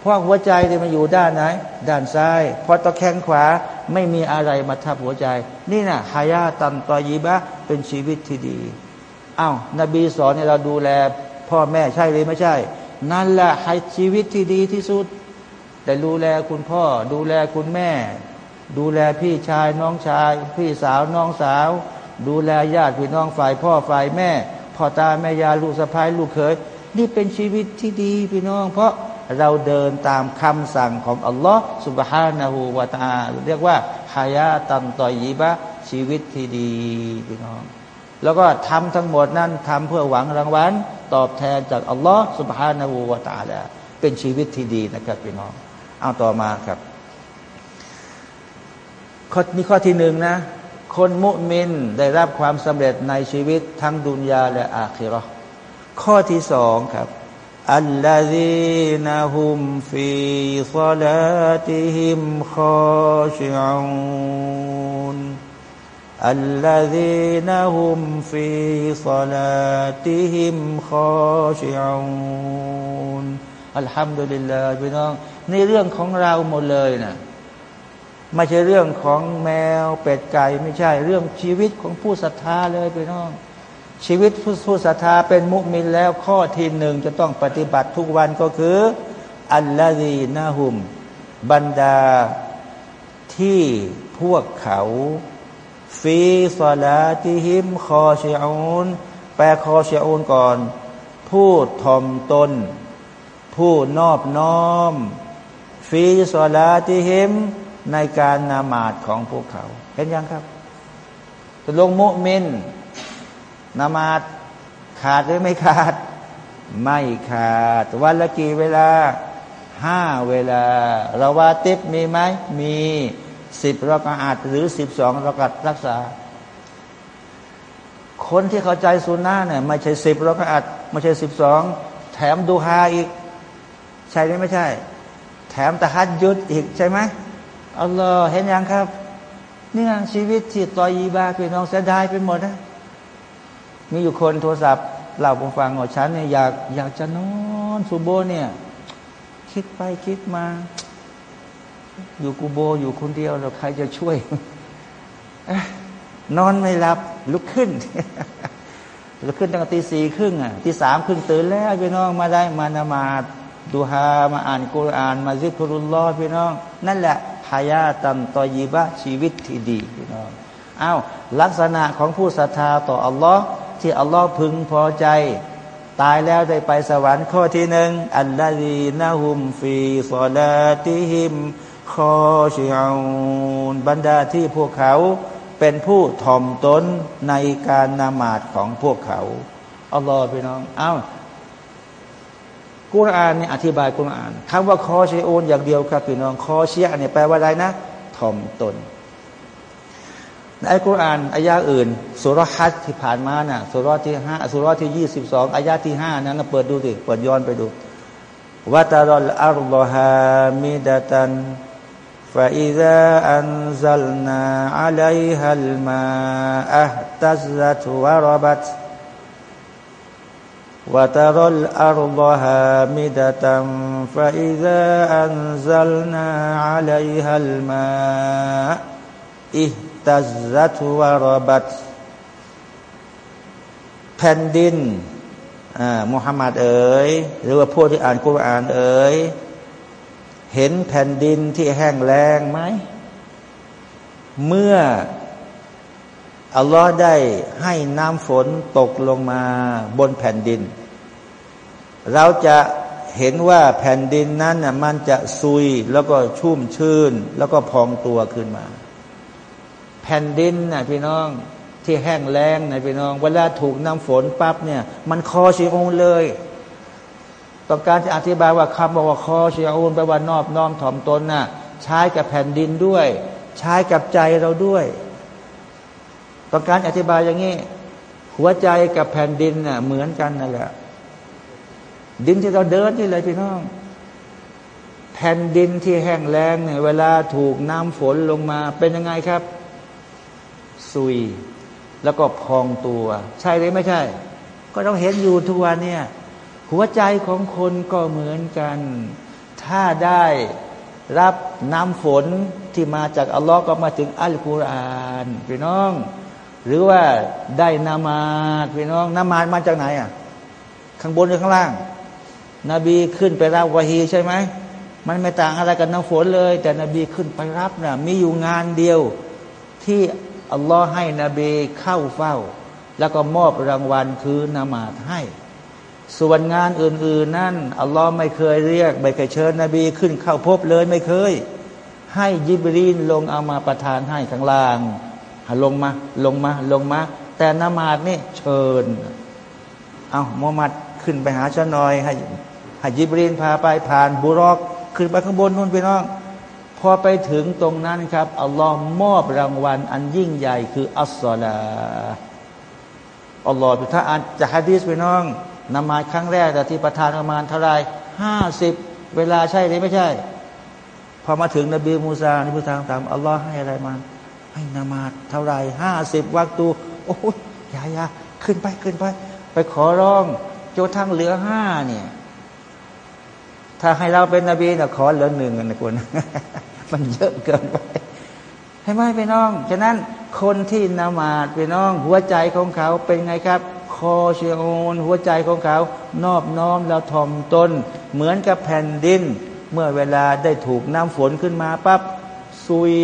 เพราะหัวใจที่มันอยู่ด้านไหน ด้านซ้ายพอตะแคงขวาไม่มีอะไรมาทับหัวใจ นี่นะฮายาตันตอยีบะเป็นชีวิตที่ดีอา้าวนบีสอนให้เราดูแล พ่อแม่ใช่หรือไม่ใช่ นั่นแหละให้ชีวิตที่ดีที่สุด แต่ดูแลคุณพ่อ ดูแลคุณแม่ ดูแลพี่ชายน้องชาย พี่สาวน้องสาว ดูแลญาติพี่น้องฝ่ายพ่อฝ่ายแม่พ่อตาแม่ยายลูกสะพ้ายลูกเขยนี่เป็นชีวิตที่ดีพี่น้อง เพราะเราเดินตามคำสั่งของอัลลอฮ์สุบฮานาหูวาตาเรียกว่าฮายาตันตอยีบะชีวิตที่ดีพี่น้อง แล้วก็ทำทั้งหมดนั้นทำเพื่อหวังรางวัลตอบแทนจากอัลลอฮ์สุบฮานาหูวาตาแล้วเป็นชีวิตที่ดีนะครับพี่น้อง เอาต่อมาครับข้อนี้ข้อที่หนึ่งนะ คนมุมินได้รับความสำเร็จในชีวิตทั้งดุนยาและอาคิรอข้อที่สองครับอัลลอฮีนะฮุมฟีซาลาติฮิมคอชิอูนอัลลอฮีนะฮุมฟีซาลาติฮิมคอชิอูนอัลฮัมดุลิลลาห์พี่น้องในเรื่องของเราหมดเลยนะ ไม่ใช่เรื่องของแมวเป็ดไก่ไม่ใช่เรื่องชีวิตของผู้ศรัทธาเลยไปน้อง ชีวิตผู้ผู้ศรัทธาเป็นมุมินแล้วข้อที่หนึ่งจะต้องปฏิบัติทุกวันก็คือ อัลลอฮีนาหุม บรรดาที่พวกเขาฟีซลาติฮิมคอเชอูนแปลคอเชอูนก่อน ผู้ทอมตน ผู้นอบน้อมฟีซลาติฮิม ในการนามาดของพวกเขา เห็นยังครับจะลงมุมินนามาดขาดหรือไม่ขาด ไม่ขาด วันละกี่เวลาห้าเวลาเราว่าติบมีไหมมีสิบรากาดหรือสิบสองรากาดรักษา คนที่เข้าใจสุนนะเนี่ยไม่ใช่สิบรากาดไม่ใช่สิบสองแถมดูฮาอีก ใช่ไหมไม่ใช่ แถมตะฮัดยุดอีกใช่ไหม อัลลอฮ์เห็นยังครับเนี่ยชีวิตที่ตอยีบาพี่น้องเสียดายไปหมดนะ มีอยู่คนโทรศัพท์เล่าผมฟังว่าฉันเนี่ยอยากอยากจะนอนซูโบเนี่ย คิดไปคิดมา อยู่กูโบอยู่คนเดียวแล้วใครจะช่วย นอนไม่หลับลุกขึ้นเราขึ้นตั้งแต่ตีสี่ครึ่งอะตีสามครึ่งตื่นแล้วพี่น้องมาได้มานมาดูฮามาอ่านกุรอาน มาซิกรุลลอพี่น้อง นั่นแหละ ฮายาตัมตอยีบะชีวิตที่ดีพี่น้องอ้าวลักษณะของผู้ศรัทธาต่ออัลลอฮ์ที่อัลลอฮ์พึงพอใจ ตายแล้วได้ไปสวรรค์ข้อที่หนึ่งอัลลอฮีนะฮุมฟีซอลาติฮิมคอชิอูนบรรดาที่พวกเขาเป็นผู้ถ่อมตนในการนามาดของพวกเขาอัลลอฮ์พี่น้องอ้าว กุรอานเนี่ยอธิบายกุรอาน คำว่าคอเชโอนอย่างเดียวครับพี่น้องคอเชียเนี่ยแปลว่าอะไรนะถ่อมตนในอัลกุรอานอายาอื่นสุรฮัตที่ผ่านมาน่ะสุรที่ห้าสุรที่ยี่สิบสองอายาที่ห้านั้นเปิดดูสิเปิดย้อนไปดูวัตารอลอัลลอฮามิดะตันฟาอิซาอันซัลนาอัลัยฮัลมาอัตซัตวะรบัต وترى الأرض هامدة فإذا أنزلنا عليها الماء اهتزت وربت แผ่นดินมุฮัมมัดเอ๋ยหรือว่าพวกที่อ่านกุรอานเอ๋ยเห็นแผ่นดินที่แห้งแล้งไหม เมื่ออัลลอฮ์ได้ให้น้ำฝนตกลงมาบนแผ่นดิน เราจะเห็นว่าแผ่นดินนั้นน่ะมันจะซุยแล้วก็ชุ่มชื่น แล้วก็พองตัวขึ้นมา แผ่นดินน่ะพี่น้องที่แห้งแล้งนะพี่น้อง เวลาถูกน้ำฝนปั๊บเนี่ยมันคอชิองเลยต้องการจะอธิบายว่าคำบอกว่าคอชียอูนแปลว่านอบน้อมถ่อมตนน่ะใช้กับแผ่นดินด้วย ใช้กับใจเราด้วยต้องการอธิบายอย่างนี้ หัวใจกับแผ่นดินน่ะเหมือนกันนั่นแหละ ดินที่เราเดินนี่เลยพี่น้อง แผ่นดินที่แห้งแล้งเนี่ยเวลาถูกน้ำฝนลงมาเป็นยังไงครับ ซุย แล้วก็พองตัว ใช่หรือไม่ใช่ ก็ต้องเห็นอยู่ทุกวันเนี่ย หัวใจของคนก็เหมือนกัน ถ้าได้รับน้ำฝนที่มาจากอัลลอฮ์ก็มาถึงอัลกุรอานพี่น้อง หรือว่าได้นามาพี่น้องนามามาจากไหนอะข้างบนหรือข้างล่าง นบีขึ้นไปรับวะฮีใช่ไหมมันไม่ต่างอะไรกับน้ำฝนเลย แต่นบีขึ้นไปรับนะ่ะมีอยู่งานเดียวที่อัลลอฮ์ให้นบีเข้าเฝ้า แล้วก็มอบรางวัลคือนามาดให้ ส่วนงานอื่น ๆ นั่นอัลลอฮ์ไม่เคยเรียกไม่เคยเชิญนบีขึ้นเข้าพบเลยไม่เคย ให้ยิบรีนลงเอามาประทานให้ข้างล่างลงมาลงมาลงมา แต่นมาดนี่เชิญ เอามุฮัมมัดขึ้นไปหาฉันหน่อยให้ ให้ยิบรีนพาไปผ่านบุรอกขึ้นไปข้างบนนู่นไปน้อง พอไปถึงตรงนั้นครับอัลลอฮ์มอบรางวัลอันยิ่งใหญ่คืออัสซาลาอัลลอฮ์ถ้าอ่านจากฮะดีษไปน้องนมาครั้งแรกแต่ที่ประทานประมาณเท่าไรห้าสิบเวลาใช่หรือไม่ใช่ พอมาถึงนบีมูซาในพุทธางถามอัลลอฮ์ให้อะไรมา ให้นามาเท่าไรห้าสิบวักตูโอ้ยยายาขึ้นไปขึ้นไป ไปขอร้องโจทั้งเหลือห้าเนี่ย ถ้าให้เราเป็นนบีนะขอเหลือหนึ่งนะคุณมันเยอะเกินไปให้ไหมพี่น้อง ฉะนั้นคนที่นามาดพี่น้อง หัวใจของเขาเป็นไงครับ คอเชียนหัวใจของเขา นอบน้อมแล้วถ่อมตน เหมือนกับแผ่นดิน เมื่อเวลาได้ถูกน้ำฝนขึ้นมาปั๊บซุย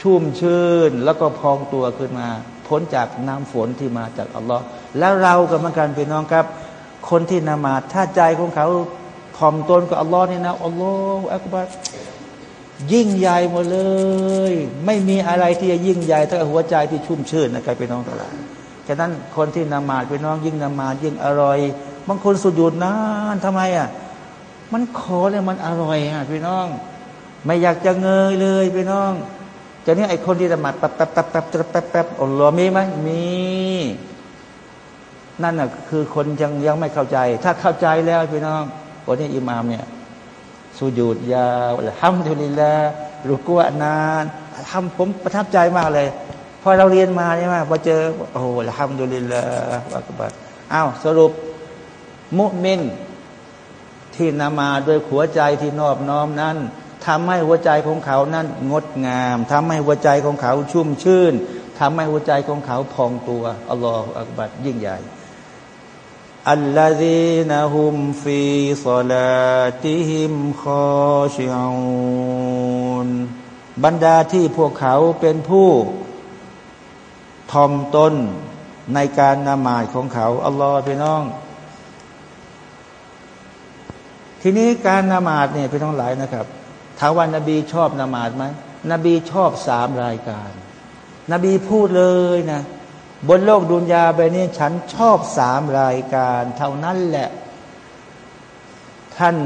ชุ่มชื่น แล้วก็พองตัวขึ้นมา พ้นจากน้ำฝนที่มาจากอัลลอฮ์แล้วเรากับมันกันพี่น้องครับ คนที่นามาดถ้าใจของเขา ถ่อมตนกับอัลลอฮ์นี่นะอัลลอฮ์อักบัรยิ่งใหญ่หมดเลย ไม่มีอะไรที่จะยิ่งใหญ่เท่าหัวใจที่ชุ่มชื่นนะครับพี่น้องทั้งหลายฉะนั้นคนที่นมาดพี่น้องยิ่งนมาดยิ่งอร่อย บางคนสุดหยุดนานทำไมอะมันขอเนี่ยมันอร่อยอะพี่น้อง ไม่อยากจะเงยเลยพี่น้องจะนี้ไอ้คนที่นมาดแป๊บแป๊บแป๊บแป๊บแป๊บแป๊บอัลลอฮ์มีไหมมีนั่นน่ะคือคนยังยังไม่เข้าใจ ถ้าเข้าใจแล้วพี่น้อง วันนี้อิหมามเนี่ยสุญูดยาวห้ามดุลิลารุกัวนานทำผมประทับใจมากเลย พอเราเรียนมาใช่ไหมพอเจอ โอ้โหละฮัมดุลิลลาอักบัดอ้าวสรุป มุมิน ที่นำมาด้วยหัวใจที่นอบน้อมนั้นทำให้หัวใจของเขานั้นงดงามทำให้หัวใจของเขาชุ่มชื่นทำให้หัวใจของเขาพองตัวอัลลอฮฺอักบัดยิ่งใหญ่ อัลลซีนฮุมฟีซลาติฮิมคอชิอูนบรรดาที่พวกเขาเป็นผู้ทอมตนในการนมาดของเขาอัลลอฮ์พี่น้อง ทีนี้การนมาดเนี่ยพี่น้องหลายนะครับถามว่านบีชอบนมาดไหมนบีชอบสามรายการ นบีพูดเลยนะ บนโลกดุนยาไปนี้ฉันชอบสามรายการเท่านั้นแหละ ท่าน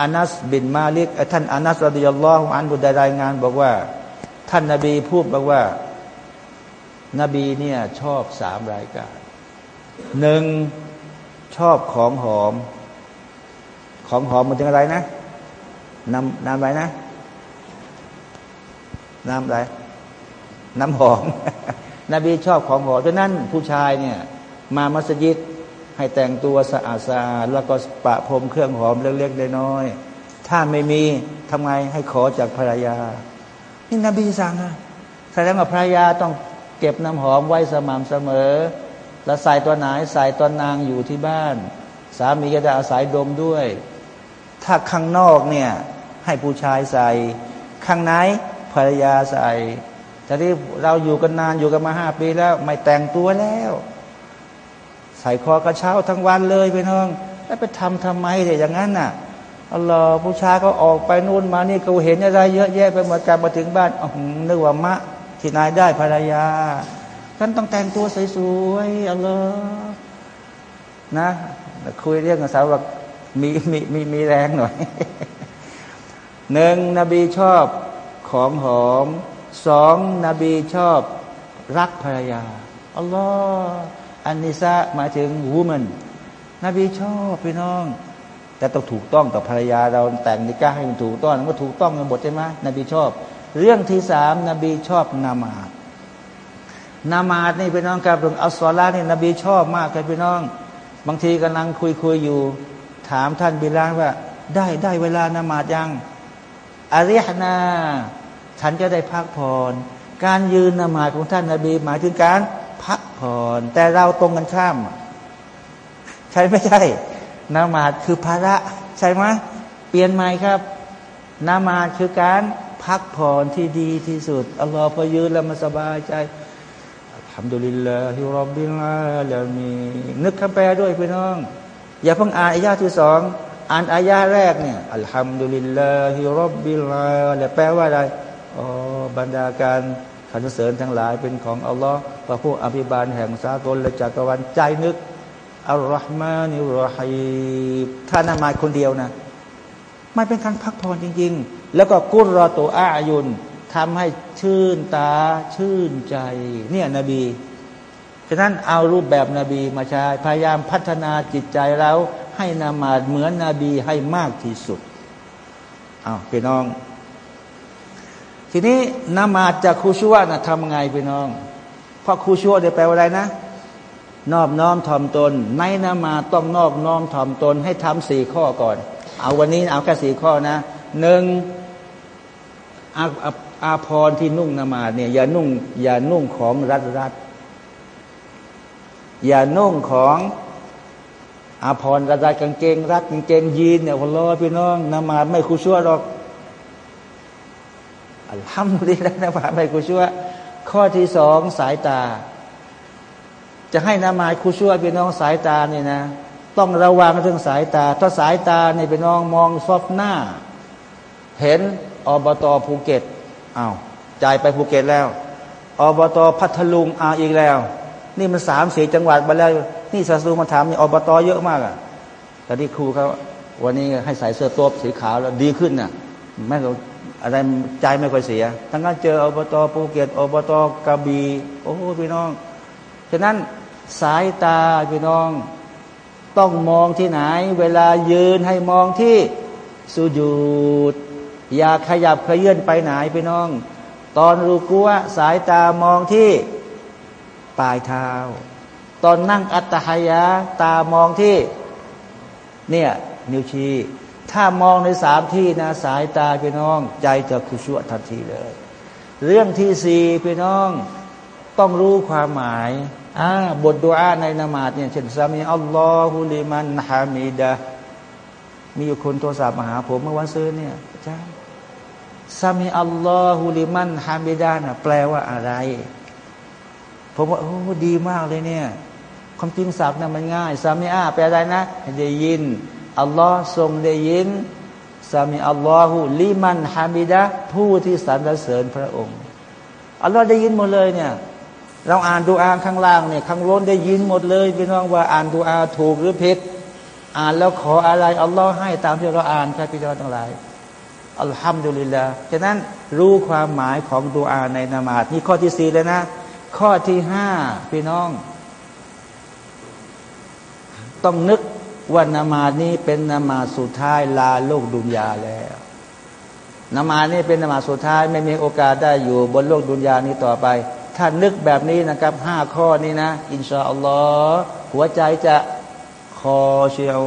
อานัสบินมาลิกท่านอานัสรดิยัลลอฮุอันบุดรายงาน บอกว่า ท่านนาบีพูดบอกว่า นบีเนี่ยชอบสามรายการหนึ่งชอบของหอม ของหอมมันถึงอะไรนะน้ำน้ำอะไรนะ น้ำอะไร น้ำหอม นบีชอบของหอมดังนั้นผู้ชายเนี่ยมามัสยิดให้แต่งตัวสะอาดสะอาดแล้วก็ปะพรมเครื่องหอมเล็กๆน้อยๆถ้าไม่มีทำไงให้ขอจากภรรยา นี่นบีสั่งอะแสดงว่าภรรยาต้องเก็บน้ำหอมไว้สม่ำเสมอ แล้วใส่ตัวไหนใส่ตัวนางอยู่ที่บ้าน สามีก็จะอาศัยดมด้วย ถ้าข้างนอกเนี่ยให้ผู้ชายใส่ ข้างในภรรยาใส่ แต่ที่เราอยู่กันนานอยู่กันมาห้าปีแล้ว ไม่แต่งตัวแล้ว ใส่คอกระเช้าทั้งวันเลยไปน้อง แล้วไปทำทำไมเดี๋ยอย่างนั้นน่ะอัลลอฮ์ผู้ชายเขาออกไปนู่นมานี่เขาเห็นอะไรเยอะแยะไปหมดการมาถึงบ้านอ๋อนึกว่ามะ ที่นายได้ภรรยาท่านต้องแต่งตัวสวยๆอัลลอฮ์นะคุยเรื่องกับสาวว่ามีมีมีมีแรงหน่อยหนึ่งนบีชอบของหอม สองนบีชอบรักภรรยาอัลลอฮ์อันนิซาหมายถึงวูแมนนบีชอบพี่น้อง แต่ต้องถูกต้องต่อภรรยาเราแต่งนิกาให้มันถูกต้องมันถูกต้องกันหมดใช่ไหมนบีชอบ เรื่องที่สามนบีชอบนามาดนามาดนี่พี่น้องครับเรื่องอัลลอฮ์นี่นบีชอบมากเลยพี่น้อง บางทีกำลังคุยคุยอยู่ ถามท่านบิลาว่า ได้ได้เวลานามาดยังอาริฮนา ฉันจะได้พักผ่อนการยืนนมาของท่านนาบี หมายถึงการพักผ่อนแต่เราตรงกันข้าม ใช่ไม่ใช่นมาดคือภาระ ใช่ไหมเปลี่ยนใหม่ครับนมาดคือการพักผ่อนที่ดีที่สุดอัลลอฮฺพอยืนแล้วมันสบายใจทำดุลิลลาฮิรอบบิลลาลามีนึกคำแปลด้วยพี่น้อง อย่าเพิ่งอ่านอายาที่สองอ่านอายาแรกเนี่ยอัลฮัมดุลิลลาฮิรับบิลลาแล้วแปลว่าอะไร อ๋อบรรดาการสรรเสริญทั้งหลายเป็นของอัลลอฮ์พระผู้อภิบาลแห่งสากลและจักรวาลใจนึกอัลลอฮ์มานิรฮีถ้านามาคนเดียวนะไม่เป็นการพักผ่อนจริง ๆ แล้วก็กุรอตัวอายุนทำให้ชื่นตาชื่นใจ เนี่ยนบีฉะนั้นเอารูปแบบนบีมาใช้พยายามพัฒนาจิตใจเราให้นามาดเหมือนนบีให้มากที่สุดอ้าวพี่น้อง ทีนี้นามาจากคูชัวนะทำไงพี่น้อง เพราะคูชัวเดี๋ยวแปลว่าอะไรนะ นอบน้อมถ่อมตน ในนามาต้องนอบน้อมถ่อมตน ให้ทำสี่ข้อก่อน เอาวันนี้เอาแค่สี่ข้อนะหนึ่งอาอาพรที่นุ่งนามาเนี่ยอย่านุ่ง อย่านุ่งของรัดรัดอย่านุ่งของอาพรระดากางเกงรัดกางเกงยีนเนี่ยพอรอพี่น้องนามาไม่คุชั่วหรอก อัลฮัมดุลิลละนมาดไม่คุชั่วข้อที่สองสายตา จะให้นามาดคุชั่วพี่น้องสายตาเนี่ยนะ ต้องระวังเรื่องสายตา ถ้าสายตาเนี่ยพี่น้องมองซอบหน้า เห็นอบตภูเก็ตอ้าวจ่ายไปภูเก็ตแล้วอบตพัทลุงอาอีกแล้ว นี่มันสามสี่จังหวัดมาแล้ว นี่ศาสตรูมาถามนี่อบตเยอะมากอะแต่ที่ครูเขาวันนี้ให้ใส่เสื้อตัวสีขาวแล้วดีขึ้นน่ะไม่เรา อะไรใจไม่ค่อยเสีย ทั้งนั้นเจออบตภูเก็ตอบตกระบี่โอ้พี่น้อง ฉะนั้นสายตาพี่น้อง ต้องมองที่ไหน เวลายืนให้มองที่สุญูดอย่าขยับขยื่นไปไหนพี่น้อง ตอนรูกัวสายตามองที่ปลายเท้า ตอนนั่งอัตหายะตามองที่ เนี่ย นิ้วชี้ ถ้ามองในสามที่นะสายตาพี่น้อง ใจจะคุชัวทันทีเลย เรื่องที่สี่พี่น้องต้องรู้ความหมายอ่าบทดุอาในนมาดเนี่ยเช่นซามีอัลลอฮุลิมันฮามิดะมีอยู่คนโทรศัพท์มาหาผมเมื่อวันซื้อเนี่ยอาจารย์ซามีอัลลอฮุลิมันฮามิดะน่ะแปลว่าอะไร ผมว่าโอ้ดีมากเลยเนี่ย ความจริงศัพท์น่ะมันง่ายซามีอาแปลอะไรนะได้ยิน อัลลอฮ์ทรงได้ยินซามีอัลลอฮุลิมันฮามิดะผู้ที่สรรเสริญพระองค์ อัลลอฮ์ได้ยินหมดเลยเนี่ย เราอ่านดูอาข้างล่างเนี่ยข้างล้นได้ยินหมดเลยพี่น้องว่าอ่านดูอาถูกหรือผิด อ่านแล้วขออะไรอัลลอฮ์ให้ตามที่เราอ่านครับพี่น้องทั้งหลายอัลฮัมดุลิลละฉะนั้นรู้ความหมายของดูอาในนามาดนี่ข้อที่สี่เลยนะ ข้อที่ห้าพี่น้อง ต้องนึก ว่านามานี้เป็นนามาสุดท้ายลาโลกดุนยาแล้วนามานี้เป็นนามาสุดท้ายไม่มีโอกาสได้อยู่บนโลกดุนยานี้ต่อไป ถ้านึกแบบนี้นะครับห้าข้อนี้นะ อินชาอัลลอฮ์หัวใจจะคอเชียว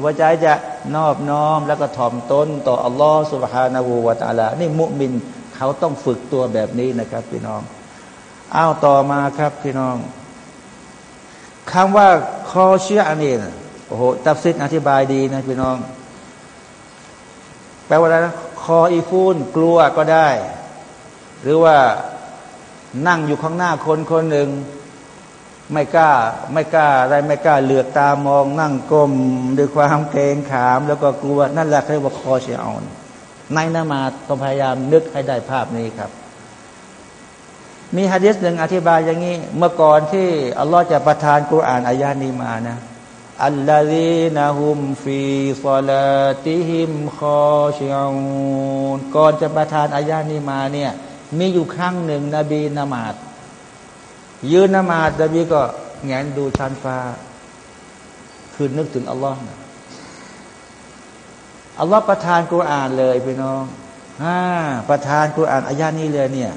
หัวใจจะนอบน้อมแล้วก็ถ่อมตนต่ออัลลอฮ์สุบฮานาหูวาตาลา นี่มุมินเขาต้องฝึกตัวแบบนี้นะครับ พี่น้องอ้าวต่อมาครับพี่น้องคำว่าคอเชียนี่นะ โอ้โหตัฟซิดอธิบายดีนะพี่น้อง แปลว่าอะไรนะคออีฟูนกลัวก็ได้ หรือว่านั่งอยู่ข้างหน้าคนคนหนึ่ง ไม่กล้าไม่กล้าอะไรไม่กล้าเหลือกตามอง นั่งก้มด้วยความเกรงขาม แล้วก็กลัวนั่นแหละเรียกว่าคอเชียอนในนามาต้องพยายามนึกให้ได้ภาพนี้ครับ มีฮะดิษหนึ่งอธิบายอย่างนี้ เมื่อก่อนที่อัลลอฮ์จะประทานกุรอานอายานี้มานะ อัลลอฮีนะฮุมฟีซอลาติฮิมคอชิอนก่อนจะประทานอายานี้มาเนี่ยมีอยู่ครั้งหนึ่งนบีนมาดยืนนมาดนบีก็แงนดูชั้นฟ้า คือนึกถึงอัลลอฮ์อัลลอฮ์ประทานกุรอานเลยพี่น้องฮ่าประทานกุรอานอายานี้เลยเนี่ย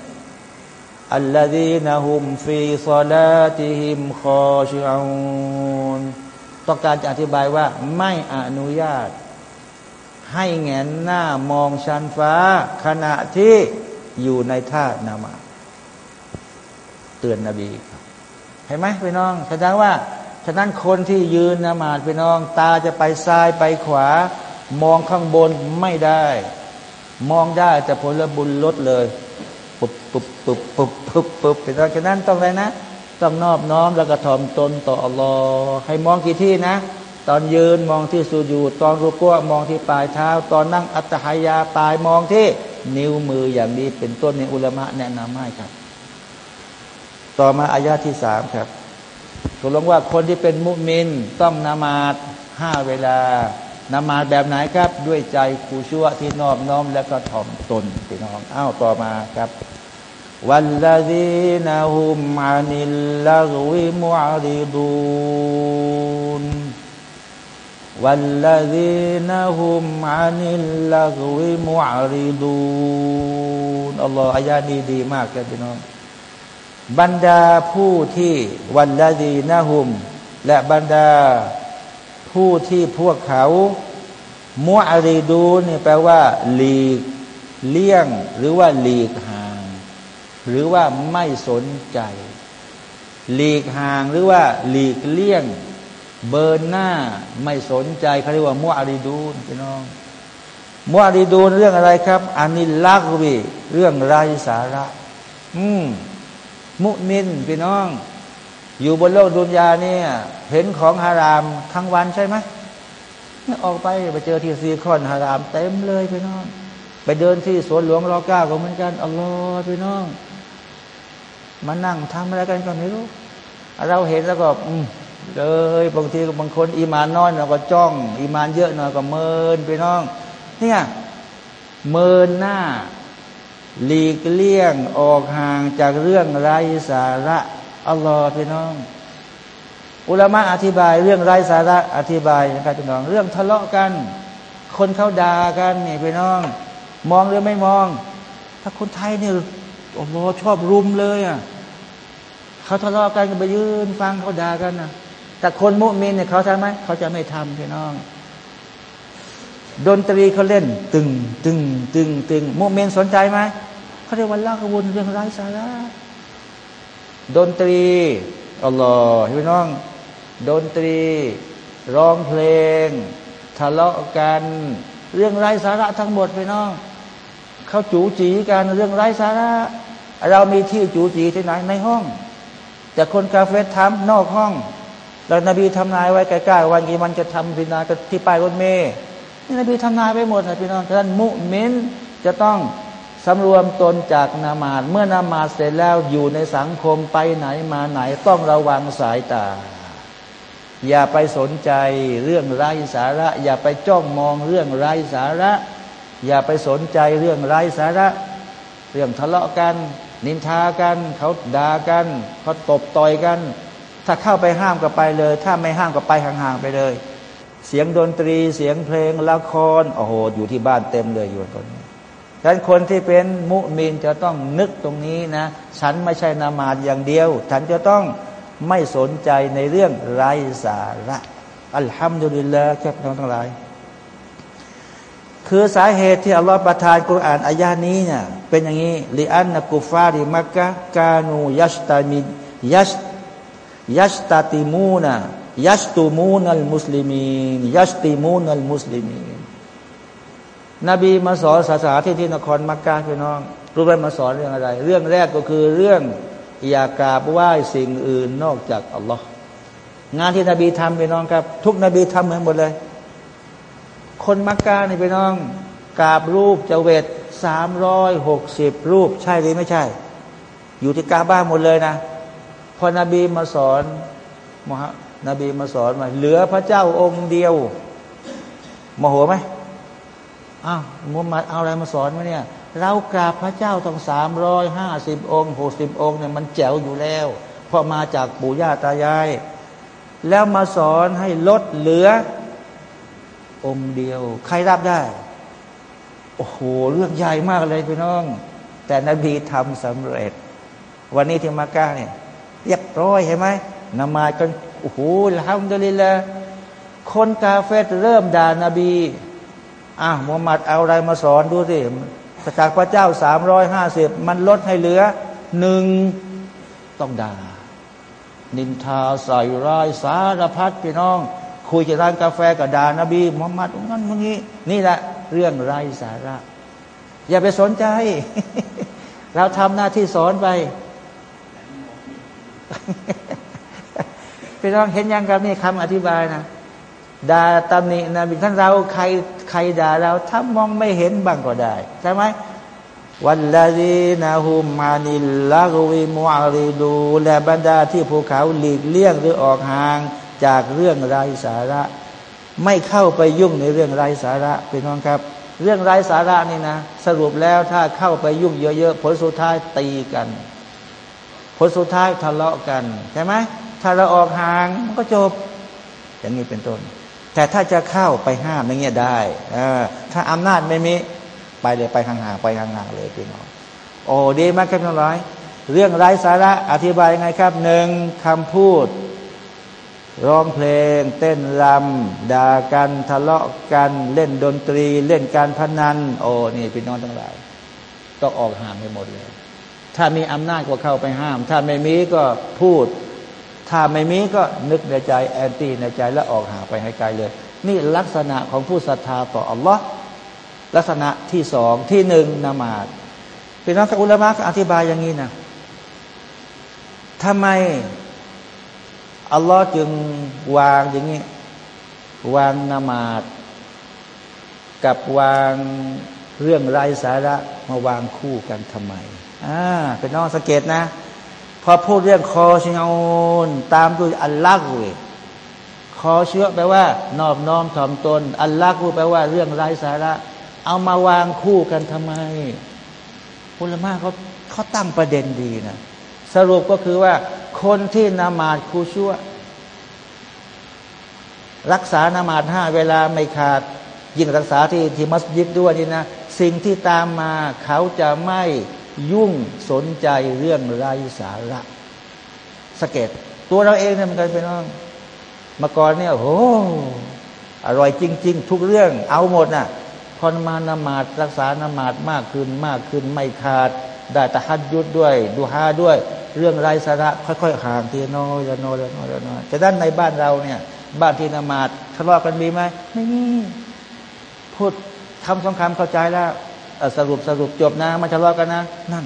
อัลลอฮีนะฮุมฟีซอลาติฮิมคอชิอูน ต้องการจะอธิบายว่าไม่อนุญาต ให้แงนหน้ามองชั้นฟ้า ขณะที่อยู่ในท่านามา เตือนนบีเห็นไหมพี่น้องแสดงว่าฉะนั้นคนที่ยืนนามาพี่น้อง ตาจะไปซ้ายไปขวา มองข้างบนไม่ได้ มองได้แต่ผลบุญลดเลย ปุบปุบปุบปุบปุบปุบพี่น้องฉะนั้นต้องอะไรนะ ต้องนอบน้อมแล้วก็ถ่อมตนต่ออัลลอฮ์ให้มองกี่ที่นะ ตอนยืนมองที่สูญูตอนรุกัวมองที่ปลายเท้า ตอนนั่งอัตหายาปลายมองที่นิ้วมืออย่างนี้เป็นต้นในอุลามะแนะนำให้ครับ ต่อมาอายาที่สามครับถูกลงว่าคนที่เป็นมุมินต้องนามาดห้าเวลานามาดแบบไหนครับ ด้วยใจคูชั่วที่นอบน้อมและก็ถ่อมตนพี่น้องอ้าวต่อมาครับ วันละดีนะฮุมอานิลลาวิมุอาริดูน والذين هم عن اللغو معرضون อัลลอฮฺอายาดีดีมากครับพี่น้อง บรรดาผู้ที่วันละดีนะฮุม และบรรดาผู้ที่พวกเขามุอาริดูนี่แปลว่าหลีกเลี่ยง หรือว่าหลีกห่าง หรือว่าไม่สนใจ หลีกห่างหรือว่าหลีกเลี่ยง เบินหน้าไม่สนใจเขาเรียกว่ามัวอาริดูนพี่น้องมัวอาริดูนเรื่องอะไรครับอานิลลักวีเรื่องไร้สาระ อืมมุมินพี่น้อง อยู่บนโลกดุนยาเนี่ย เห็นของฮารามทั้งวันใช่ไหมออกไปไปเจอที่ซีคอนฮารามเต็มเลยพี่น้อง ไปเดินที่สวนหลวงรอเก้าก็เหมือนกันอัลลอฮ์พี่น้อง มานั่งทำอะไรกันก็ไม่รู้ เราเห็นแล้วก็อืมเลยบางทีบางคนอีมานน้อยเราก็จ้องอีมานเยอะหน่อยก็เมินไปน้อง เนี่ยเมินหน้า หลีกเลี่ยงออกห่างจากเรื่องไร้สาระอัลลอฮ์พี่น้อง อุลามะอธิบาย เรื่องไร้สาระอธิบายนะครับพี่น้อง เรื่องทะเลาะกัน คนเขาด่ากันนี่พี่น้อง มองหรือไม่มอง ถ้าคนไทยเนี่ย อัลลอฮ์ชอบรุมเลยอะเขาทะเลาะกันก็ไปยืนฟังเขาด่ากันนะแต่คนมุมินเนี่ยเขาทำไหมเขาจะไม่ทำพี่น้อง ดนตรีเขาเล่น ตึง ตึง ตึง ตึงมุมินสนใจไหมเขาเรียกว่าลากวนเรื่องไร้สาระดนตรีอัลลอฮ์พี่น้อง ดนตรี ร้องเพลง ทะเลาะกัน เรื่องไร้สาระทั้งหมดพี่น้อง เขาจูจีกันเรื่องไร้สาระเรามีที่จูจีที่ไหนในห้อง แต่คนกาเฟสทำนอกห้องแล้วนบีทำนายไว้ใกล้ๆวันกี่มันจะทำพินาที่ปลายรถเมย์นี่นบีทำนายไปหมดนะพี่น้องท่านมุมินจะต้องสำรวมตนจากนามาดเมื่อนามาดเสร็จแล้วอยู่ในสังคมไปไหนมาไหนต้องระวังสายตา อย่าไปสนใจเรื่องไร้สาระ อย่าไปจ้องมองเรื่องไร้สาระ อย่าไปสนใจเรื่องไร้สาระ เรื่องทะเลาะกัน นินทากัน เขาด่ากันเขาตบต่อยกัน ถ้าเข้าไปห้ามก็ไปเลย ถ้าไม่ห้ามก็ไปห่างๆไปเลย เสียงดนตรีเสียงเพลงละครโอ้โหอยู่ที่บ้านเต็มเลยอยู่ตอนนี้ดังนั้นคนที่เป็นมุมินจะต้องนึกตรงนี้นะ ฉันไม่ใช่นามาดอย่างเดียว ฉันจะต้องไม่สนใจในเรื่องไร้สาระ อัลฮัมดุลิลลาห์ครับน้องทั้งหลาย คือสาเหตุที่อัลลอฮฺประทานกุรอานอายานี้เนี่ยเป็นอย่างนี้ลิอันนกุฟาริมักกะกานูยัสตามิยัสยัสตาติมูนะยัสตูมูนัลมุสลิมีนยัสติมูนัลมุสลิมีนนบีมาสอนศาสนาที่ที่นครมักกะพี่น้องรู้ไหมมาสอนเรื่องอะไร เรื่องแรกก็คือเรื่องอย่ากราบไหว้สิ่งอื่นนอกจากอัลลอฮ์งานที่นบีทำพี่น้องครับ ทุกนบีทำเหมือนหมดเลย คนมักกะนี่พี่น้องกราบรูปเจเวตสามร้อยหกสิบรูป ใช่หรือไม่ใช่ อยู่ที่กาบ้าหมดเลยนะ พอนบีมาสอนมหานบีมาสอนมาเหลือพระเจ้าองค์เดียวมโหไหมอ้าวมุฮัมมัดเอาอะไรมาสอนวะเนี่ย เรากราบพระเจ้าต้องสามร้อยห้าสิบองค์หกสิบองค์เนี่ยมันแจ๋วอยู่แล้วพราะมาจากปู่ย่าตายาย แล้วมาสอนให้ลดเหลือ องค์เดียว ใครรับได้ โอ้โห เรื่องใหญ่มากเลยพี่น้อง แต่นบีทำสำเร็จ วันนี้ที่มาก้าเนี่ยเรียบร้อยเห็นไหมนมากันโอ้โหละฮัมดุลิลละคนกาเฟตเริ่มด่านาบีอะมุฮัมมัดเอาอะไรมาสอนดูสิจากพระเจ้าสามร้อยห้าสิบมันลดให้เหลือหนึ่งต้องด่านินทาใส่ร้ายสารพัดพี่น้อง คุยกับร้านกาแฟกับดานบีมุฮัมมัดงั้นมึงนี้ นี่แหละเรื่องไร้สาระ อย่าไปสนใจ เราทำหน้าที่สอนไปพี่น้องเห็นยังครับนี่คำอธิบายนะด่าตำหนินะบิท่านเราใครใครด่าเราถ้ามองไม่เห็นบ้างก็ได้ใช่ไหมวันละดีนะฮุมานิลลากวิมุอาริดู และบรรดาที่ภูเขาหลีกเลี่ยงหรือออกห่าง จากเรื่องไร้สาระ ไม่เข้าไปยุ่งในเรื่องไร้สาระพี่น้องครับ เรื่องไร้สาระนี่นะ สรุปแล้วถ้าเข้าไปยุ่งเยอะๆผลสุดท้ายตีกัน ผลสุดท้ายทะเลาะกันใช่ไหมถ้าเราออกห่างมันก็จบ อย่างนี้เป็นต้น แต่ถ้าจะเข้าไปห้ามอย่างเงี้ยได้ถ้าอำนาจไม่มีไปเลยไปห่างๆไปห่างๆเลยพี่น้องโอ้ดีมากครับน้องร้อย เรื่องไร้สาระอธิบายยังไงครับหนึ่งคำพูด ร้องเพลง เต้นรำด่ากันทะเลาะกันเล่นดนตรี เล่นการพนัน โอ้นี่พี่น้องทั้งหลายต้องออกห่างไปหมดเลย ถ้ามีอำนาจก็เข้าไปห้าม ถ้าไม่มีก็พูด ถ้าไม่มีก็นึกในใจแอนตี้ในใจแล้วออกห่างไปให้ไกลเลย นี่ลักษณะของผู้ศรัทธาต่ออัลลอฮ์ลักษณะที่สองที่หนึ่งนามาดพี่น้องกับอุลามะก็อธิบายอย่างนี้นะทำไม อัลลอฮ์จึงวางอย่างนี้ วางนามาดกับวางเรื่องไร้สาระมาวางคู่กันทำไมอ่าเป็นน้องสังเกตนะ พอพูดเรื่องคอชิงอนตามด้วยอัลลักเวคอเชื่อแปลว่า นอบน้อมถ่อมตน อัลลักแปลว่าเรื่องไร้สาระ เอามาวางคู่กันทำไมอุลมะเขาเขาตั้งประเด็นดีนะสรุปก็คือว่า คนที่นามาดคูชั่ว รักษานามาดห้าเวลาไม่ขาด ยิ่งรักษาที่ที่มัสยิดด้วยนี่นะ สิ่งที่ตามมาเขาจะไม่ยุ่งสนใจเรื่องไร้สาระสเก็ตตัวเราเองเนี่ยมันกลายเป็นน้องมาก่อนเนี่ยโอ้อร่อยจริง ๆ ทุกเรื่องเอาหมดน่ะพอนมานมาดรักษานมาดมากขึ้นมากขึ้นไม่ขาด ได้ตะฮัดยุดด้วยดูฮาด้วย เรื่องไรสาระค่อยๆห่างทีละน้อยละน้อยละน้อยละน้อยแต่ด้านในบ้านเราเนี่ย บ้านที่นมาดทะเลาะกันมีไหมไม่มีพูดคำสองคำเข้าใจแล้วเอ่อสรุปสรุปจบนะไมาทะเลาะกันนะ นั่น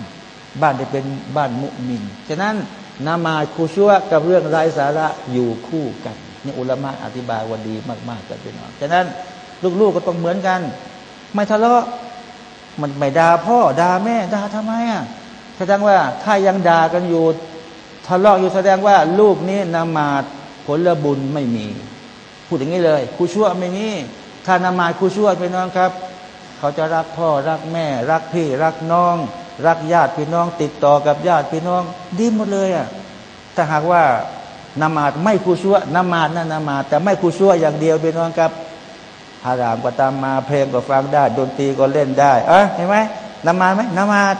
บ้านที่เป็นบ้านมุมินฉะนั้นนามาดคูชัวกับเรื่องไรสาระอยู่คู่กันนี่อุลามะอธิบายว่าดีมากๆกันพี่น้องฉะนั้นลูกๆก็ต้องเหมือนกัน ไม่ทะเลาะ มันไม่ด่าพ่อด่าแม่ด่าทำไมอะแสดงว่าถ้ายังด่ากันอยู่ทะเลาะอยู่แสดงว่าลูกนี้นามาดผลบุญไม่มี พูดอย่างนี้เลยครูชั่วไม่มีถ้านามาดครูชั่วพี่น้องครับ เขาจะรักพ่อรักแม่ รักพี่รักน้อง รักญาติพี่น้อง ติดต่อกับญาติพี่น้อง ดีหมดเลยอะถ้าหากว่านามาดไม่ครูชั่วนามาดนั่นนามาดแต่ไม่ครูชั่วอย่างเดียวพี่น้องครับ ฮารามก็ตามมาเพลงก็ฟังได้ดนตรีก็เล่นได้ เอะเห็นไหมนมาดไหมนมาด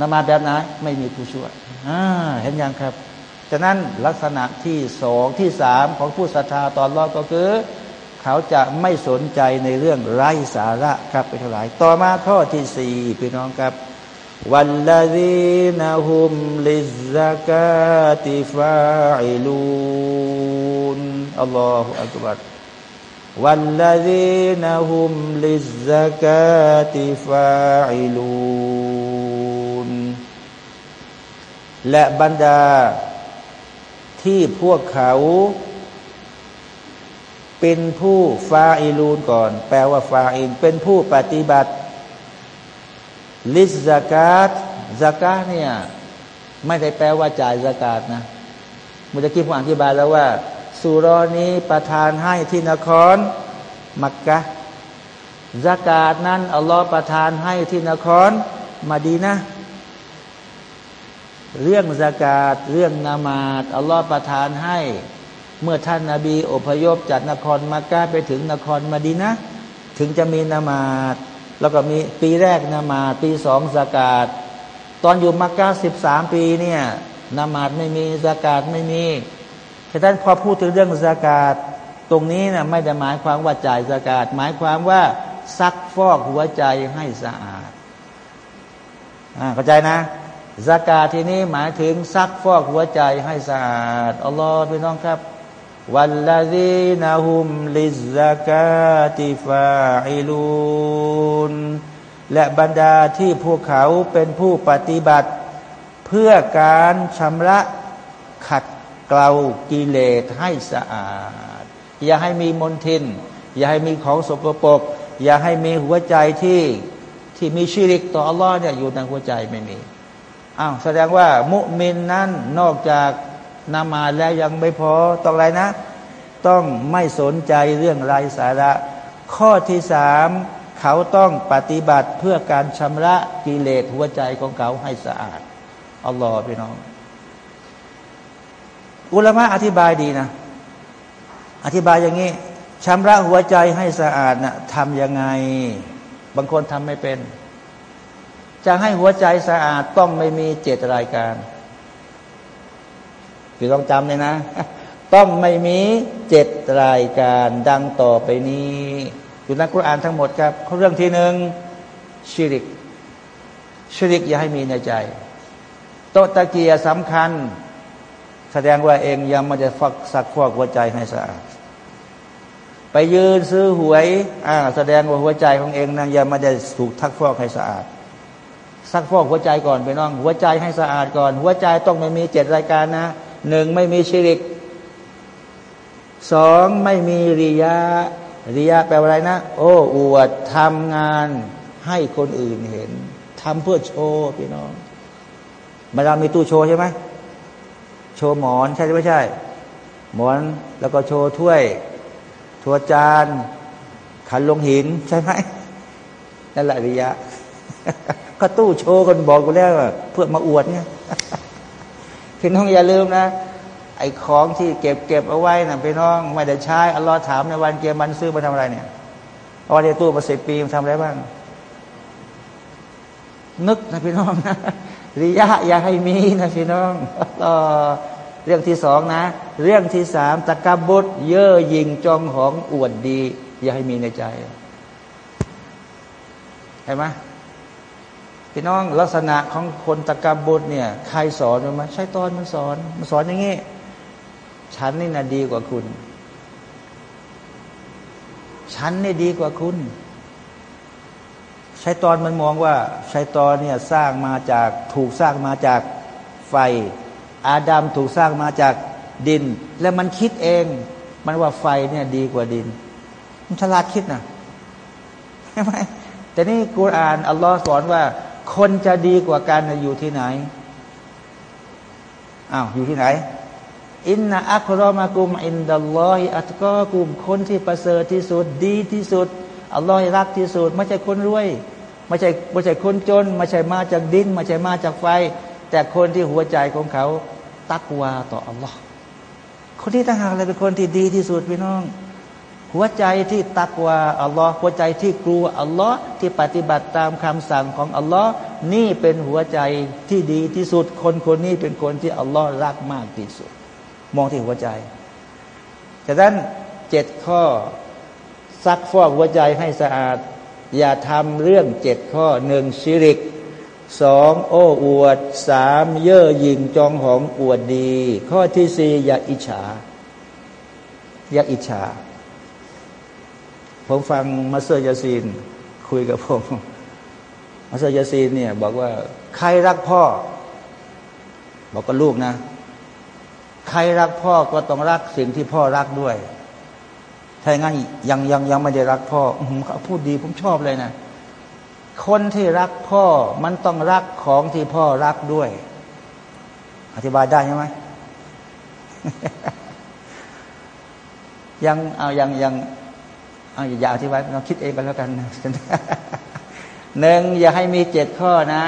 นมาดแบบไหนไม่มีผู้ช่วยอ่าเห็นยังครับฉะนั้นลักษณะที่สองที่สามของผู้ศรัทธาตอนรอดก็คือ เขาจะไม่สนใจในเรื่องไร้สาระครับไปทั้งหลายต่อมาข้อที่สี่พี่น้องครับวันละดีนะฮุมลิซากาติฟาอิลูนอัลลอฮฺอักบั วัลลาดีนฮุมลิซกาติฟาอิลูนและบรรดา ที่พวกเขา เป็นผู้ฟาอิลูนก่อน แปลว่าฟาอินเป็นผู้ปฏิบัติ ลิซกาตซากาเนี่ย ไม่ได้แปลว่าจ่ายซากาตนะมุจะกี้ผมอธิบายแล้วว่า สุรอนี้ประทานให้ที่นครมักกะสกาศนั้นอัลลอฮ์ประทานให้ที่นครมาดีนะเรื่องสกาศเรื่องนามาตอัลลอฮ์ประทานให้ เมื่อท่านนาบีอพยพจากนครมักกะไปถึงนครมาดีนะถึงจะมีนามาตแล้วก็มีปีแรกนามาตปีสองสกาศตอนอยู่มักกะสิบสามปีเนี่ยนามาตไม่มีสกาศไม่มี ฉะนั้นพอพูดถึงเรื่องสากาศตรงนี้นะไม่ได้หมายความว่าจ่ายสากาศหมายความว่าซักฟอกหัวใจให้สะอาดอ่าเข้าใจนะสากาศที่นี้หมายถึงซักฟอกหัวใจให้สะอาดอัลลอฮฺพี่น้องครับวันละดีนะฮุมลิซากาติฟาอิลูนและบรรดาที่พวกเขาเป็นผู้ปฏิบัติ เพื่อการชำระขัด เกลากิเลสให้สะอาด อย่าให้มีมลทิน อย่าให้มีของสกปรกอย่าให้มีหัวใจที่ที่มีชีริกต่ออัลลอฮ์เนี่ยอยู่ในหัวใจไม่มีอ้าวแสดงว่ามุมินนั้นนอกจากนามาแล้วยังไม่พอต้องอะไรนะ ต้องไม่สนใจเรื่องไรสาระ ข้อที่สามเขาต้องปฏิบัติเพื่อการชำระกิเลสหัวใจของเขาให้สะอาดอัลลอฮ์พี่น้อง อุลามะอธิบายดีนะ อธิบายอย่างนี้ชำระหัวใจให้สะอาดนะ่ะทำยังไง บางคนทำไม่เป็น จะให้หัวใจสะอาดต้องไม่มีเจตรายการพี่ต้องจำเลยนะ ต้องไม่มีเจ็ดรายการดังต่อไปนี้ อยู่ในคุรานทั้งหมดครับเรื่องที่หนึ่งชิริกชิริกอย่าให้มีในใจ โตตะเกียสำคัญ แสดงว่าเองยังไม่ได้ฟักสักฟอกหัวใจให้สะอาด ไปยืนซื้อหวยอ่าแสดงว่าหัวใจของเองนั้นยังไม่ได้ถูกทักฟอกให้สะอาดซักฟอกหัวใจก่อนไปน้อง หัวใจให้สะอาดก่อน หัวใจต้องไม่มีเจ็ดรายการนะหนึ่งไม่มีชิริกสองไม่มีริยาริยาแปลว่าอะไรนะ โอ้อวดทำงานให้คนอื่นเห็นทำเพื่อโชว์พี่น้องมาเรามีตู้โชว์ใช่ไหม โชว์หมอนใช่ไหมใช่ หมอนแล้วก็โชว์ถ้วยถ้วจาน ขันลงหินใช่ไหมนั่นแหละริยะ ก็ตู้โชว์กันบอกกูแล้วเพื่อมาอวดเนี่ยพี่น้องอย่าลืมนะ ไอ้ของที่เก็บเก็บเอาไว้นะพี่น้องไม่ได้ใช้อัลลอฮ์ถามในวันเกียรมันซื้อมาทำอะไรเนี่ยเอาไว้ในตู้มาสิบปีมันทำอะไรบ้าง นึกนะพี่น้องนะ ริยะอย่าให้มีนะพี่น้องเรื่องที่สองนะ เรื่องที่สามตะกบุตรเย่อหยิงจองหองอวดดี อย่าให้มีในใจเห็นไหมพี่น้องลักษณะของคนตะกบุตรเนี่ยใครสอนรู้ไหมใช่ตอนมันสอนมันสอนอย่างนี้ฉันนี่นะดีกว่าคุณ ฉันนี่ดีกว่าคุณ ชัยตอนมันมองว่าชัยตอนเนี่ยสร้างมาจากถูกสร้างมาจากไฟ อาดัมถูกสร้างมาจากดิน และมันคิดเอง มันว่าไฟเนี่ยดีกว่าดิน มันฉลาดคิดนะใช่ไหมแต่นี่กุรอานอัลลอฮ์สอนว่า คนจะดีกว่ากันอยู่ที่ไหนอ้าวอยู่ที่ไหน อินนาอัครอมากุม อินดัลลอฮิอัตกอกุมคนที่ประเสริฐที่สุดดีที่สุด อัลลอฮ์รักที่สุด ไม่ใช่คนรวย ไม่ใช่ไม่ใช่คนจน ไม่ใช่มาจากดิน ไม่ใช่มาจากไฟ แต่คนที่หัวใจของเขาตักวาต่ออัลลอฮ์คนที่ต่างหากเลยเป็นคนที่ดีที่สุดพี่น้อง หัวใจที่ตักวาอัลลอฮ์หัวใจที่กลัวอัลลอฮ์ที่ปฏิบัติตามคำสั่งของอัลลอฮ์นี่เป็นหัวใจที่ดีที่สุด คนคนนี้เป็นคนที่อัลลอฮ์รักมากที่สุด มองที่หัวใจฉะนั้นเจ็ดข้อ ซักฟอกหัวใจให้สะอาด อย่าทำเรื่องเจ็ดข้อหนึ่ง شرك สองโอ้อวดสามเย่อหยิ่งจองหองอวดดี ข้อที่สี่อย่าอิจฉา อย่าอิจฉา ผมฟังมาเซอร์ยาซีน คุยกับผมมาเซอร์ยาซีนเนี่ย บอกว่า ใครรักพ่อ บอกกับลูกนะ ใครรักพ่อก็ต้องรักสิ่งที่พ่อรักด้วย ถ้าอย่างนั้นยังยังยังไม่ได้รักพ่อเขาพูดดีผมชอบเลยนะคนที่รักพ่อมันต้องรักของที่พ่อรักด้วย อธิบายได้ใช่ไหมยังเอายังยังเอาอย่าอธิบายเราคิดเองกันแล้วกันหนึ่งอย่าให้มีเจ็ดข้อนะ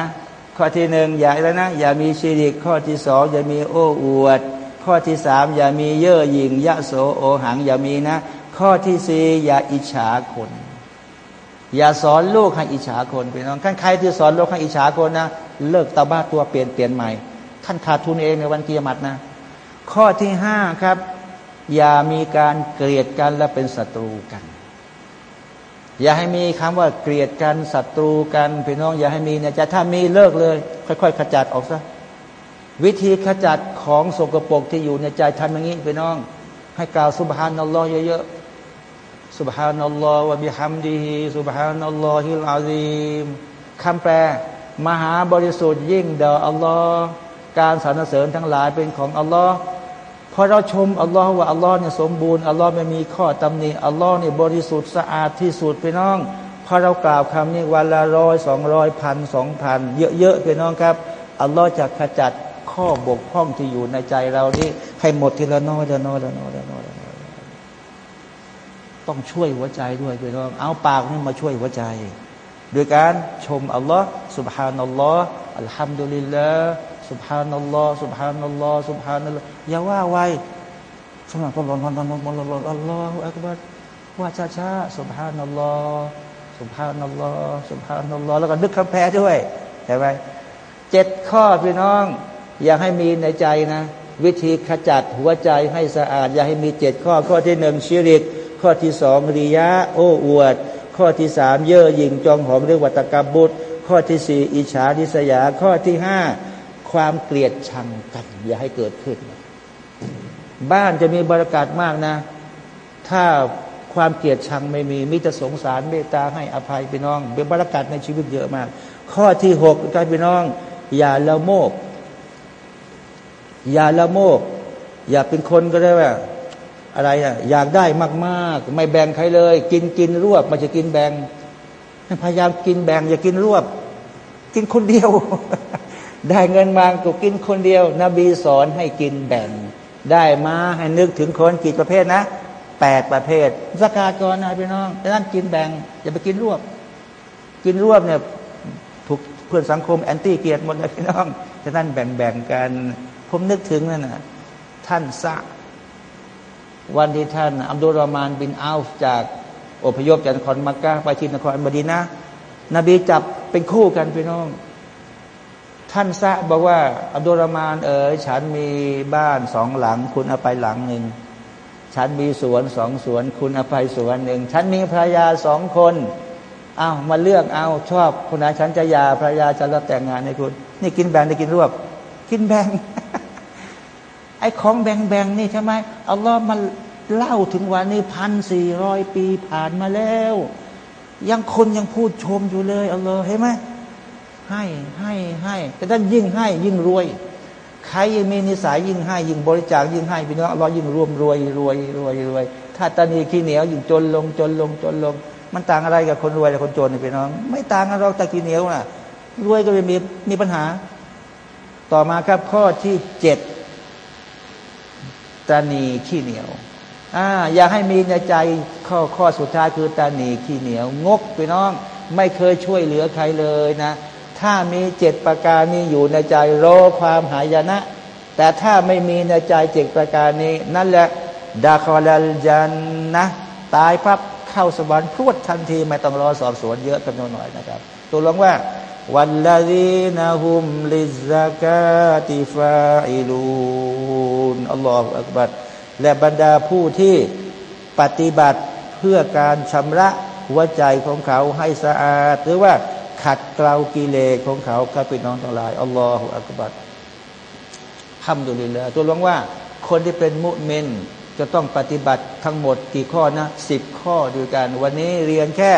ข้อที่หนึ่งอย่าแล้วนะ อย่ามีชีริกข้อที่สองอย่ามีโอ้อวด ข้อที่สามอย่ามีเย่อหยิ่งยะโสโอหัง อย่ามีนะ ข้อที่สี่อย่าอิจฉาคน อย่าสอนลูกให้อิจฉาคนพี่น้องท่านใครที่สอนลูกให้อิจฉาคนนะเลิกตาบ้าตัวเปลี่ยนเปลี่ยนใหม่ท่านขาดทุนเองในวันเกียรตินะ ข้อที่ห้าครับ อย่ามีการเกลียดกันและเป็นศัตรูกัน อย่าให้มีคำว่าเกลียดกันศัตรูกันพี่น้อง อย่าให้มีเนี่ยจะถ้ามีเลิกเลย ค่อย ๆ ขจัดออกซะวิธีขจัดของสกปรกที่อยู่ในใจทำอย่างนี้พี่น้อง ให้กล่าวสุบฮานัลลอฮ์เยอะๆ سبحان الله وبحمده سبحان الله ฮิลอาซีมคำแปล มหาบริสุทธิ์ยิ่งเดออัลลอฮ์การสรรเสริญทั้งหลายเป็นของอัลลอฮ์พอเราชมอัลลอฮ์ว่าอัลลอฮ์เนี่ยสมบูรณ์อัลลอฮ์ไม่มีข้อตำหนิอัลลอฮ์เนี่ยบริสุทธิ์สะอาดที่สุดไปน้องพอเรากล่าวคำนี้วันละร้อยสองร้อยพันสองพันเยอะๆไปน้องครับอัลลอฮ์จะขจัดข้อบกพร่องที่อยู่ในใจเรานี่ให้หมดทีละน้อยละน้อยละน้อยละน้อย ต้องช่วยหัวใจด้วยพี่น้องเอาปากนี่มาช่วยหัวใจ โดยการชมอัลลอฮ์สุบฮานัลลอฮ์อัลฮัมดุลิลละสุบฮานัลลอฮ์สุบฮานัลลอฮ์สุบฮานัลลอฮ์อย่าว่าไวสมัครพร้อมๆลร้อมๆลร้อมๆลร้อมๆอัลลอฮฺอักบัรว่าช้าๆสุบฮานัลลอฮ์สุบฮานัลลอฮ์สุบฮานัลลอฮ์แล้วก็นึกคำแพ้ด้วยใช่ไหมเจ็ดข้อพี่น้อง อยากให้มีในใจนะ วิธีขจัดหัวใจให้สะอาด อย่าให้มีเจ็ดข้อข้อที่หนึ่งชิริก ข้อที่สองริยะ โอ้อวด ข้อที่สามเย่อหยิ่งจองหองเรียกวัตกรรมบุตร ข้อที่สี่อิจฉาทิสยา ข้อที่ห้าความเกลียดชังกัน อย่าให้เกิดขึ้น บ้านจะมีบรรยากาศมากนะ ถ้าความเกลียดชังไม่มีมิจะสงสารเมตตาให้อภัยพี่น้อง เป็นบรรยากาศในชีวิตเยอะมาก ข้อที่หกการพี่น้อง อย่าละโมบอย่าละโมบอย่าเป็นคนก็ได้ว่า อะไรอะอยากได้มากๆ ไม่แบ่งใครเลย กินกินรวบมันจะกินแบ่งพยายามกินแบ่ง อย่ากินรวบ กินคนเดียว ได้เงินมาก็กินคนเดียว นบีสอนให้กินแบ่ง ได้มาให้นึกถึงคนกี่ประเภทนะแปดประเภทสกาดก่อนนะพี่น้องแต่นั้นกินแบ่ง อย่าไปกินรวบ กินรวบเนี่ยถูกเพื่อนสังคมแอนตี้เกียรติหมดเลยพี่น้องแต่ท่านแบ่งแบ่งกัน ผมนึกถึงนั่นนะท่านสะ วันที่ท่าน อัมดุลรามานบินอัลจากอพยพจากนครมักกะไปที่นครบดีนะ นบีจับเป็นคู่กันพี่น้อง ท่านซะบอกว่า อัมดุลรามานเอ๋ยฉันมีบ้านสองหลัง คุณเอาไปหลังหนึ่งฉันมีสวนสองสวน คุณเอาไปสวนหนึ่งฉันมีภรรยาสองคนเอามาเลือกเอาชอบคนไหนฉันจะยาภรรยาฉันรับแต่งงานให้คุณ นี่กินแบ่งได้กินรวบ กินแบ่ง ไอ้ของแบ่งแบ่งนี่ใช่ไหมอัลลอฮ์มันเล่าถึงวันนี้พันสี่ร้อยปีผ่านมาแล้ว ยังคนยังพูดชมอยู่เลยอัลลอฮ์เห็นไหมให้ให้ให้แต่ท่านยิ่งให้ยิ่งรวย ใครยังมีนิสัยยิ่งให้ ยิ่งบริจาคยิ่งให้พี่น้องอัลลอฮ์ยิ่งรวมรวยรวยรวยรวย ถ้าตานีขี้เหนียวยิ่งจนลงจนลงจนลง มันต่างอะไรกับคนรวยกับคนจนพี่น้อง ไม่ต่างกันหรอกตะขี้เหนียวน่ะรวยก็ไม่มีมีปัญหา ต่อมาครับข้อที่เจ็ด ตานีขี้เหนียวอ่าอยากให้มีในใจข้อข้อสุดท้ายคือตานีขี้เหนียว งกพี่น้อง ไม่เคยช่วยเหลือใครเลยนะ ถ้ามีเจ็ดประการนี้อยู่ในใจรอความหายนะ แต่ถ้าไม่มีในใจเจ็ดประการนี้ นั่นแหละดาคอลลจันนะตายพับเข้าสวรรค์พรวดทันทีไม่ต้องรอสอบสวนเยอะกันหน่อยนะครับตัวลงว่า วันละดีนะฮุมลิซากาติฟาอิลูนอัลลอฮฺอักบัดและบรรดาผู้ที่ปฏิบัติเพื่อการชำระหัวใจของเขาให้สะอาด หรือว่าขัดเกลากิเลสของเขาครับพี่น้องทั้งหลายอัลลอฮฺอักบัดทำดุลิลละตัวลงว่า คนที่เป็นมุสลิมจะต้องปฏิบัติทั้งหมดกี่ข้อนะสิบข้อด้วยกัน วันนี้เรียนแค่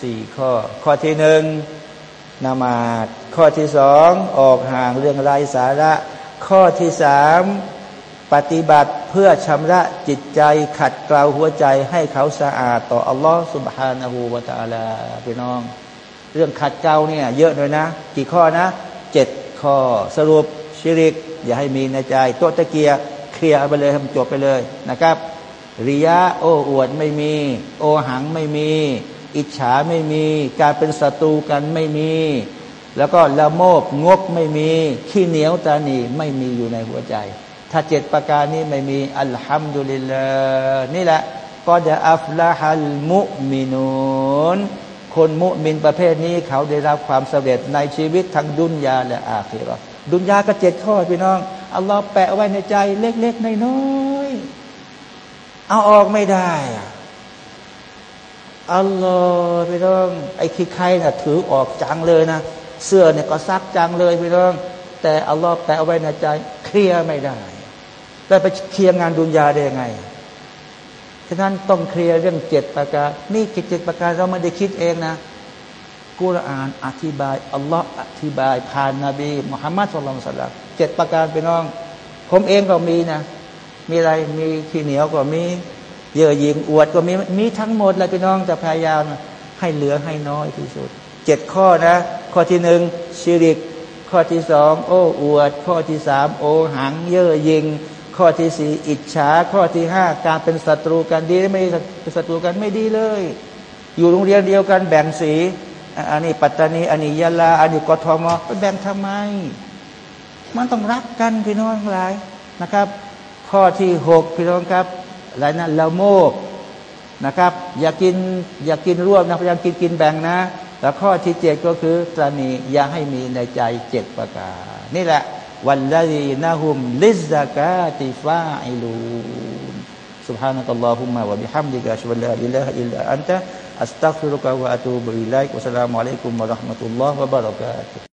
สี่ข้อ ข้อที่หนึ่ง นามาดข้อที่สองออกห่างเรื่องไร้สาระ ข้อที่สามปฏิบัติเพื่อชำระจิตใจขัดเกลาหัวใจให้เขาสะอาด ต่ออัลลอฮฺสุบฮานาหูวาตาลาพี่น้อง เรื่องขัดเกลาเนี่ยเยอะเลยนะ กี่ข้อนะเจ็ดข้อสรุปชิริก อย่าให้มีในใจโตตะเกียเคลียร์ไปเลยทำจบไปเลยนะครับ ริยะโอ้อวดไม่มี โอหังไม่มี อิจฉาไม่มี การเป็นศัตรูกันไม่มี แล้วก็ละโมบงกไม่มี ขี้เหนียวตาหนีไม่มีอยู่ในหัวใจ ถ้าเจ็ดประการนี้ไม่มีอัลฮัมดุลิลลาห์นี่แหละก็จะอัฟละฮัลมุมินุนคนมุมินประเภทนี้เขาได้รับความสำเร็จในชีวิตทั้งดุนยาและอาคีรอดุนยาก็เจ็ดข้อพี่น้องอัลลอฮ์แปะไว้ในใจเล็กๆน้อยๆเอาออกไม่ได้อะ อัลลอฮ์พี่น้องไอ้ขี้ใครน่ะถือออกจังเลยนะ เสื้อเนี่ยก็ซักจังเลยพี่น้อง แต่อัลลอฮ์แปะไว้ในใจเคลียร์ไม่ได้แล้วไปเคลียร์งานดุนยาได้ยังไงฉะนั้นต้องเคลียร์เรื่องเจ็ดประการนี่เจ็ดประการเราไม่ได้คิดเองนะกุรอานอธิบายอัลลอฮ์อธิบายผ่านนาบีมุฮัมมัดสุลลัลสัลลัมเจ็ดประการพี่น้อง ผมเองก็มีนะ มีอะไรมีขี้เหนียวก็มี เย่อยิงอวดก็มีมีทั้งหมดเลยพี่น้องจะพยายามให้เหลือให้น้อยที่สุดเจ็ดข้อนะ ข้อที่หนึ่งชิริก ข้อที่สองโอ้อวด ข้อที่สามโอหัง เย่อยิงข้อที่สี่อิจฉา ข้อที่ห้าการเป็นศัตรูกันดีไม่เป็นศัตรูกันไม่ดีเลย อยู่โรงเรียนเดียวกันแบ่งสีอันนี้ปัตตานีอันนี้ยะลาอันนี้กทมไปแบ่งทำไม มันต้องรักกันพี่น้องทั้งหลายนะครับ ข้อที่หกพี่น้องครับ อะไรนะละโมบนะครับ อย่ากินอย่ากินร่วมนะพยายามกินกินแบ่งนะ แล้วข้อที่เจ็ดก็คือตรณีอย่าให้มีในใจเจ็ดประการ นี่แหละ วันละดีนะฮุมลิซากาติฟาอิลูน سبحانك اللهم وبحمدك أشهد أن لا إله إلا أنت أستغفرك وأتوب إليك والسلام عليكم ورحمة الله وبركاته